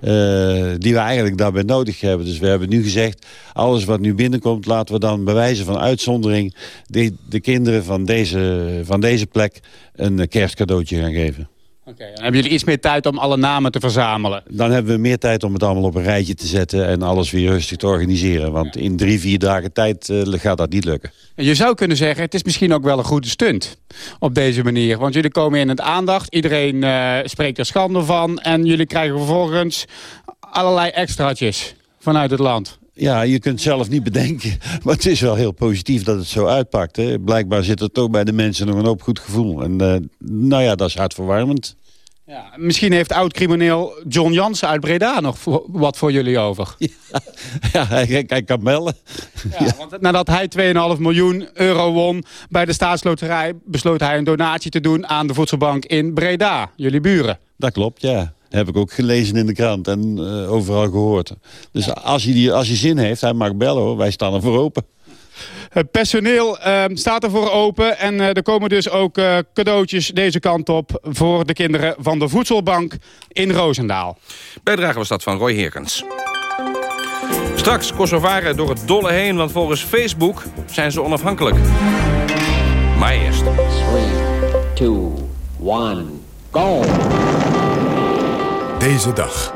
eh, die we eigenlijk daarbij nodig hebben. Dus we hebben nu gezegd, alles wat nu binnenkomt... laten we dan bij van uitzondering... de, de kinderen van deze, van deze plek een eh, kerstcadeautje gaan geven. Dan hebben jullie iets meer tijd om alle namen te verzamelen. Dan hebben we meer tijd om het allemaal op een rijtje te zetten... en alles weer rustig te organiseren. Want in drie, vier dagen tijd eh, gaat dat niet lukken. En je zou kunnen zeggen, het is misschien ook wel een goede stunt op deze manier. Want jullie komen in het aandacht, iedereen eh, spreekt er schande van... en jullie krijgen vervolgens allerlei extraatjes vanuit het land. Ja, je kunt zelf niet bedenken. Maar het is wel heel positief dat het zo uitpakt. Hè. Blijkbaar zit er toch bij de mensen nog een hoop goed gevoel. En eh, nou ja, dat is hartverwarmend. Misschien heeft oud-crimineel John Jansen uit Breda nog wat voor jullie over. Ja, hij, hij kan bellen. Ja, want nadat hij 2,5 miljoen euro won bij de staatsloterij... besloot hij een donatie te doen aan de voedselbank in Breda, jullie buren. Dat klopt, ja. Dat heb ik ook gelezen in de krant en eh, overal gehoord. Dus als, je die, als je zin heeft, hij mag bellen hoor. Wij staan er voor open. Het personeel eh, staat ervoor open en eh, er komen dus ook eh, cadeautjes deze kant op... voor de kinderen van de voedselbank in Roosendaal. Bijdrage was dat van Roy Herkens. Straks Kosovaren door het dolle heen, want volgens Facebook zijn ze onafhankelijk. Maar eerst. 3, 2, 1, go! Deze dag.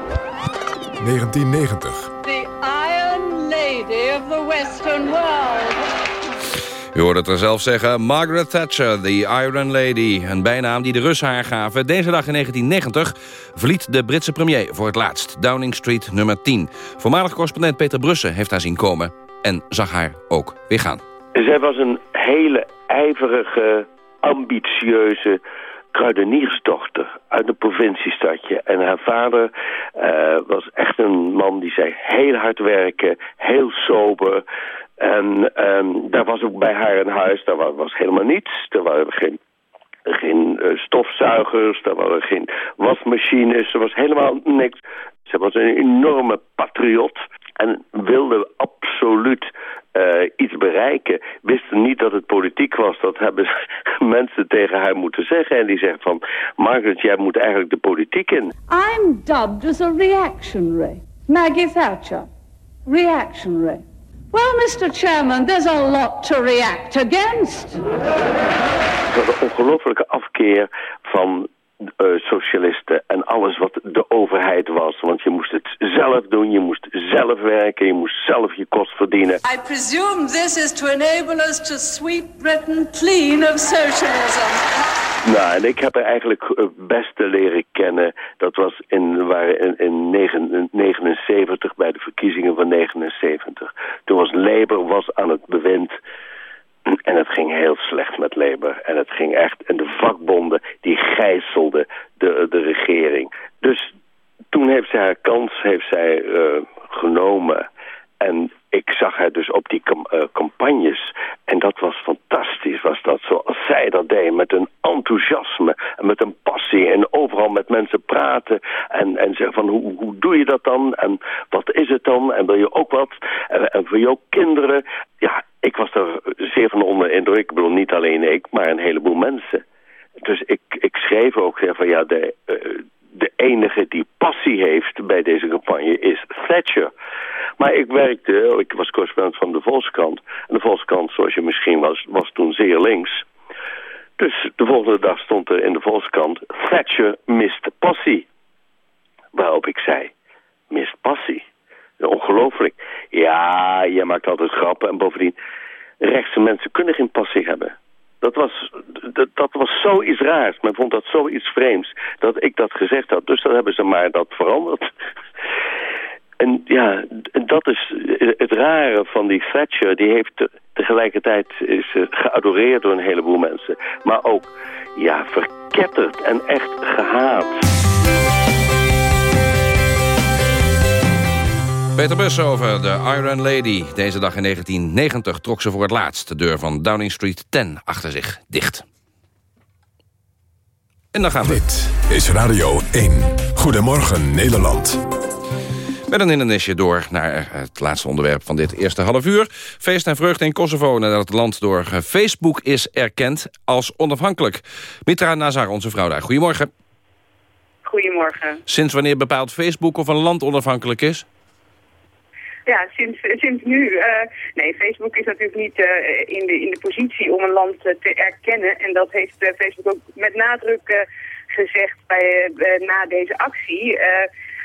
1990. The Iron Lady of the Western World. U hoorde het er zelf zeggen. Margaret Thatcher, the Iron Lady. Een bijnaam die de Russen haar gaven. Deze dag in 1990 verliet de Britse premier voor het laatst. Downing Street nummer 10. Voormalig correspondent Peter Brussen heeft haar zien komen. En zag haar ook weer gaan. Zij was een hele ijverige, ambitieuze kruideniersdochter uit een provinciestadje. En haar vader eh, was echt een man die zei heel hard werken, heel sober. En ehm, daar was ook bij haar in huis, daar wa- was helemaal niets. Er waren geen geen eh, stofzuigers, er waren geen wasmachines, er was helemaal niks. Ze was een enorme patriot en wilde absoluut eh, iets bereiken. Wisten niet dat het politiek was, dat hebben mensen tegen haar moeten zeggen. En die zeggen van, Margaret, jij moet eigenlijk de politiek in. I'm dubbed as a reactionary. Maggie Thatcher. Reactionary. Well, Mr. Chairman, there's a lot to react against. Hadden een ongelofelijke afkeer van eh, socialisten en alles wat de overheid was. Want je moest het zelf doen, je moest zelf werken, je moest zelf je kost verdienen. I presume this is to enable us to sweep Britain clean of socialism. Nou, en ik heb haar eigenlijk het beste leren kennen. Dat was in, waren in, in negen- 79, bij de verkiezingen van 79. Toen was Labour was aan het bewind. En het ging heel slecht met Labour. En het ging echt... En de vakbonden, die gijzelden de, de regering. Dus toen heeft zij haar kans heeft zij, eh, genomen. En ik zag haar dus op die eh, campagnes. En dat was fantastisch, was dat zoals zij dat deed. Met een enthousiasme en met een passie. En overal met mensen praten. En, en zeggen van, hoe, hoe doe je dat dan? En wat is het dan? En wil je ook wat? En, voor jouw kinderen? Ja, ik was er zeer van onder de indruk. Ik bedoel, niet alleen ik, maar een heleboel mensen. Dus ik, ik schreef ook van, ja, de... eh, de enige die passie heeft bij deze campagne is Thatcher. Maar ik werkte, ik was correspondent van de Volkskrant. En de Volkskrant, zoals je misschien was, was toen zeer links. Dus de volgende dag stond er in de Volkskrant... Thatcher mist passie. Waarop ik zei, mist passie? Ongelooflijk. Ja, jij maakt altijd grappen. En bovendien, rechtse mensen kunnen geen passie hebben. Dat was, dat, dat was zoiets raars. Men vond dat zoiets vreemds dat ik dat gezegd had. Dus dan hebben ze maar dat veranderd. En ja, dat is het rare van die Thatcher. Die heeft te- tegelijkertijd is geadoreerd door een heleboel mensen. Maar ook, ja, verketterd en echt gehaat. Peter Bus over de Iron Lady. Deze dag in 1990 trok ze voor het laatst de deur van Downing Street 10 achter zich dicht. En dan gaan we. Dit is Radio 1. Goedemorgen Nederland. Met een hindernisje door naar het laatste onderwerp van dit eerste half uur. Feest en vreugde in Kosovo nadat het land door Facebook is erkend als onafhankelijk. Mitra Nazar, onze vrouw daar. Goedemorgen. Goedemorgen. Sinds wanneer bepaalt Facebook of een land onafhankelijk is? Ja, sinds, sinds nu. eh, nee, Facebook is natuurlijk niet eh, in, de, in de positie om een land eh, te erkennen. En dat heeft Facebook ook met nadruk gezegd bij, na deze actie.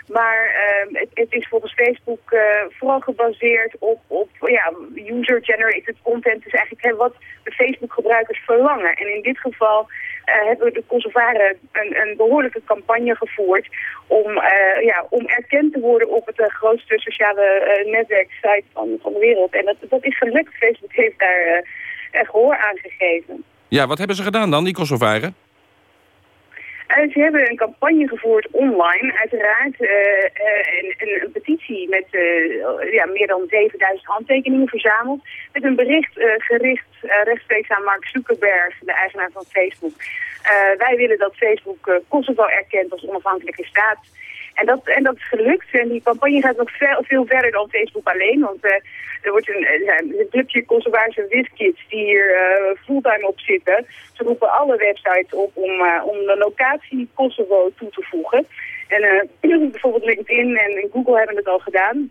Maar eh, het, het is volgens Facebook vooral gebaseerd op, op ja, user-generated content. Dus eigenlijk hè, wat de Facebook-gebruikers verlangen. En in dit geval hebben de conservaren een, een behoorlijke campagne gevoerd om, eh, ja, om erkend te worden op het eh, grootste sociale eh, netwerksite van, van de wereld. En dat, dat is gelukt. Facebook heeft daar eh, eh, gehoor aan gegeven. Ja, wat hebben ze gedaan dan, die Kosovaren? Eh, ze hebben een campagne gevoerd online, uiteraard. eh, eh, een, een, een petitie met eh, ja, meer dan 7000 handtekeningen verzameld. Met een bericht eh, gericht eh, rechtstreeks aan Mark Zuckerberg, de eigenaar van Facebook. Eh, wij willen dat Facebook eh, Kosovo erkent als onafhankelijke staat. En dat, en dat is gelukt. En die campagne gaat nog veel, veel verder dan Facebook alleen. Want eh, er wordt een, eh, een clubje Kosovaarse die hier eh, fulltime op zitten. Ze roepen alle websites op om, om de locatie Kosovo toe te voegen. En bijvoorbeeld LinkedIn en Google hebben het al gedaan.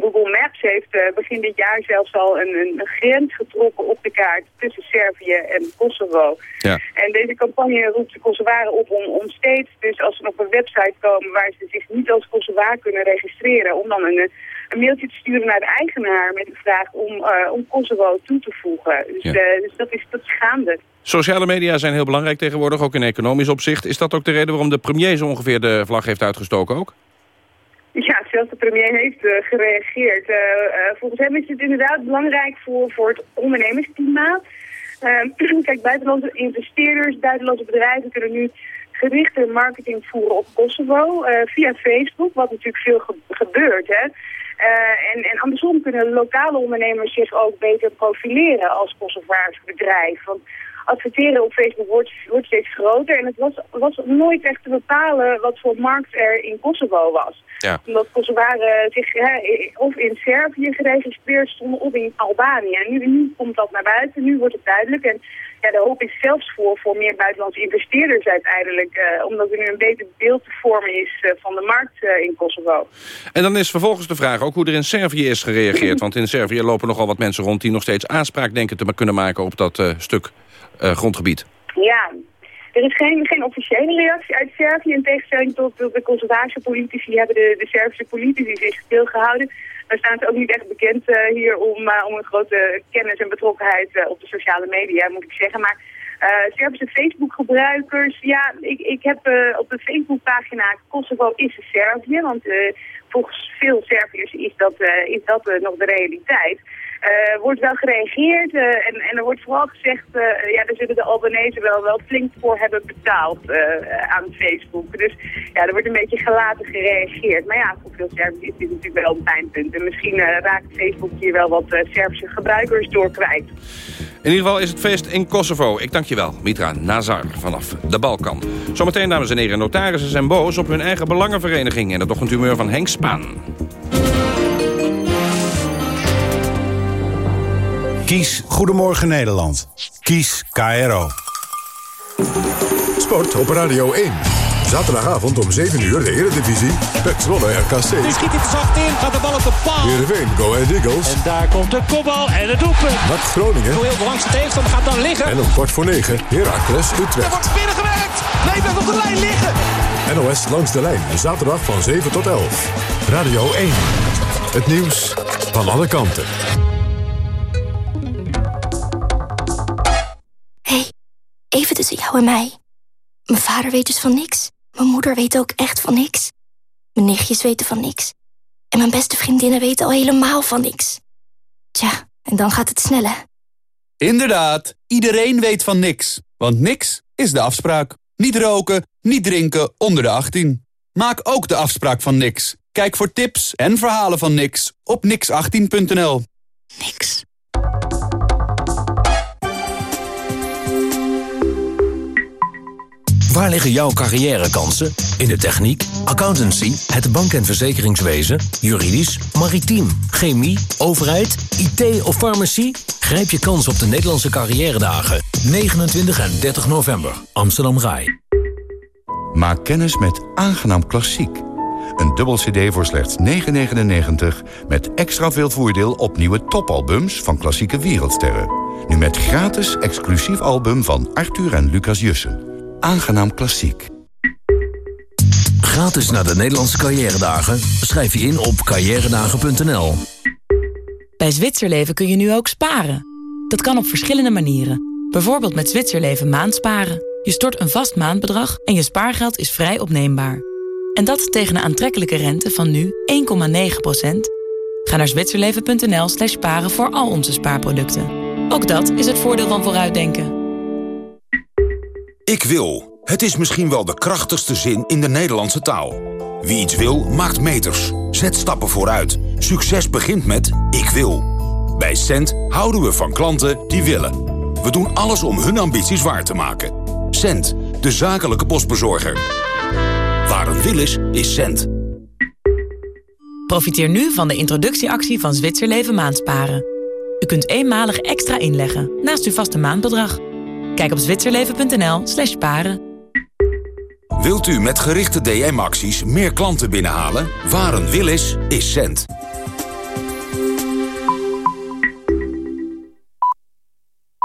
Google Maps heeft eh, begin dit jaar zelfs al een, een, grens getrokken op de kaart tussen Servië en Kosovo. Ja. En deze campagne roept de Kosovaren op om, om steeds, dus als ze op een website komen waar ze zich niet als Kosovaar kunnen registreren, om dan een, een mailtje te sturen naar de eigenaar met de vraag om, eh, om Kosovo toe te voegen. Dus, Ja. eh, dus dat, is, dat is gaande. Sociale media zijn heel belangrijk tegenwoordig, ook in economisch opzicht. Is dat ook de reden waarom de premier zo ongeveer de vlag heeft uitgestoken ook? Ja, zelfs de premier heeft eh, gereageerd. Eh, eh, volgens hem is het inderdaad belangrijk voor, voor het ondernemersklimaat. Eh, kijk, buitenlandse investeerders, buitenlandse bedrijven kunnen nu gerichte marketing voeren op Kosovo via Facebook, wat natuurlijk veel ge- gebeurt. Hè. En, en andersom kunnen lokale ondernemers zich ook beter profileren als Kosovaars bedrijf. Want adverteren op Facebook wordt, wordt steeds groter. En het was, was nooit echt te bepalen wat voor markt er in Kosovo was. Ja. Omdat Kosovaren zich hè, of in Servië geregistreerd stonden of in Albanië. En nu, nu komt dat naar buiten, nu wordt het duidelijk. En ja, de hoop is zelfs voor, voor meer buitenlandse investeerders uiteindelijk. eh, omdat er nu een beter beeld te vormen is eh, van de markt eh, in Kosovo. En dan is vervolgens de vraag ook hoe er in Servië is gereageerd. Want in Servië lopen nogal wat mensen rond die nog steeds aanspraak denken te kunnen maken op dat stuk grondgebied. Ja, er is geen, geen officiële reactie uit Servië. In tegenstelling tot de, de politici hebben de, de Servische politici zich stilgehouden. Daar staan ze ook niet echt bekend eh, hier om, eh, om een grote kennis en betrokkenheid eh, op de sociale media, moet ik zeggen. Maar eh Servische Facebook-gebruikers, ja, ik, ik heb eh, op de Facebook-pagina Kosovo is Servië, want eh, volgens veel Serviërs is dat, eh, is dat eh, nog de realiteit. Eh, wordt wel gereageerd eh, en, en er wordt vooral gezegd, eh, ja, daar zullen de Albanese wel, wel flink voor hebben betaald aan Facebook. Dus ja, er wordt een beetje gelaten gereageerd. Maar ja, voor veel Serviërs is dit natuurlijk wel een pijnpunt. En misschien raakt Facebook hier wel wat Servische gebruikers door kwijt. In ieder geval is het feest in Kosovo. Ik dank je wel, Mitra Nazar, vanaf de Balkan. Zometeen, dames en heren, notarissen zijn boos op hun eigen belangenvereniging... en het ochtendhumeur van Henk Spaan. Kies Goedemorgen Nederland. Kies KRO. Sport op Radio 1. Zaterdagavond om 7 uur de Eredivisie. Pek Zwolle RKC. Nu schiet hij te zacht in, gaat de bal op de paal. Heerenveen, Go Ahead Eagles. En daar komt de kopbal en het doelpunt. NAC Groningen. Heel veel langs de tegenstander gaat dan liggen. En om kwart voor 9 Heracles Er Utrecht. wordt binnengewerkt. Nee, blijft op de lijn liggen. NOS langs de lijn. Zaterdag van 7 tot 11. Radio 1. Het nieuws van alle kanten. Even tussen jou en mij. Mijn vader weet dus van niks. Mijn moeder weet ook echt van niks. Mijn nichtjes weten van niks. En mijn beste vriendinnen weten al helemaal van niks. Tja, en dan gaat het snel, hè? Inderdaad, iedereen weet van niks. Want niks is de afspraak. Niet roken, niet drinken onder de 18. Maak ook de afspraak van niks. Kijk voor tips en verhalen van niks op nix18.nl. Niks. Waar liggen jouw carrièrekansen? In de techniek, accountancy, het bank- en verzekeringswezen, juridisch, maritiem, chemie, overheid, IT of farmacie? Grijp je kans op de Nederlandse carrièredagen. 29 en 30 november, Amsterdam Rai. Maak kennis met Aangenaam Klassiek. Een dubbel cd voor slechts 9,99... met extra veel voordeel op nieuwe topalbums van klassieke wereldsterren. Nu met gratis exclusief album van Arthur en Lucas Jussen. Aangenaam Klassiek. gratis naar de Nederlandse carrière dagen? Schrijf je in op carrièredagen.nl. Bij Zwitserleven kun je nu ook sparen. Dat kan op verschillende manieren. Bijvoorbeeld met Zwitserleven maandsparen. Je stort een vast maandbedrag en je spaargeld is vrij opneembaar. En dat tegen een aantrekkelijke rente van nu 1,9%. Ga naar zwitserleven.nl slash sparen voor al onze spaarproducten. Ook dat is het voordeel van vooruitdenken. Ik wil. Het is misschien wel de krachtigste zin in de Nederlandse taal. Wie iets wil, maakt meters. Zet stappen vooruit. Succes begint met ik wil. Bij Cent houden we van klanten die willen. We doen alles om hun ambities waar te maken. Cent, de zakelijke postbezorger. Waar een wil is, is Cent. Profiteer nu van de introductieactie van Zwitserleven Maandsparen. U kunt eenmalig extra inleggen naast uw vaste maandbedrag. Kijk op zwitserleven.nl slash paren. Wilt u met gerichte DM-acties meer klanten binnenhalen? Waar een wil is, is Cent.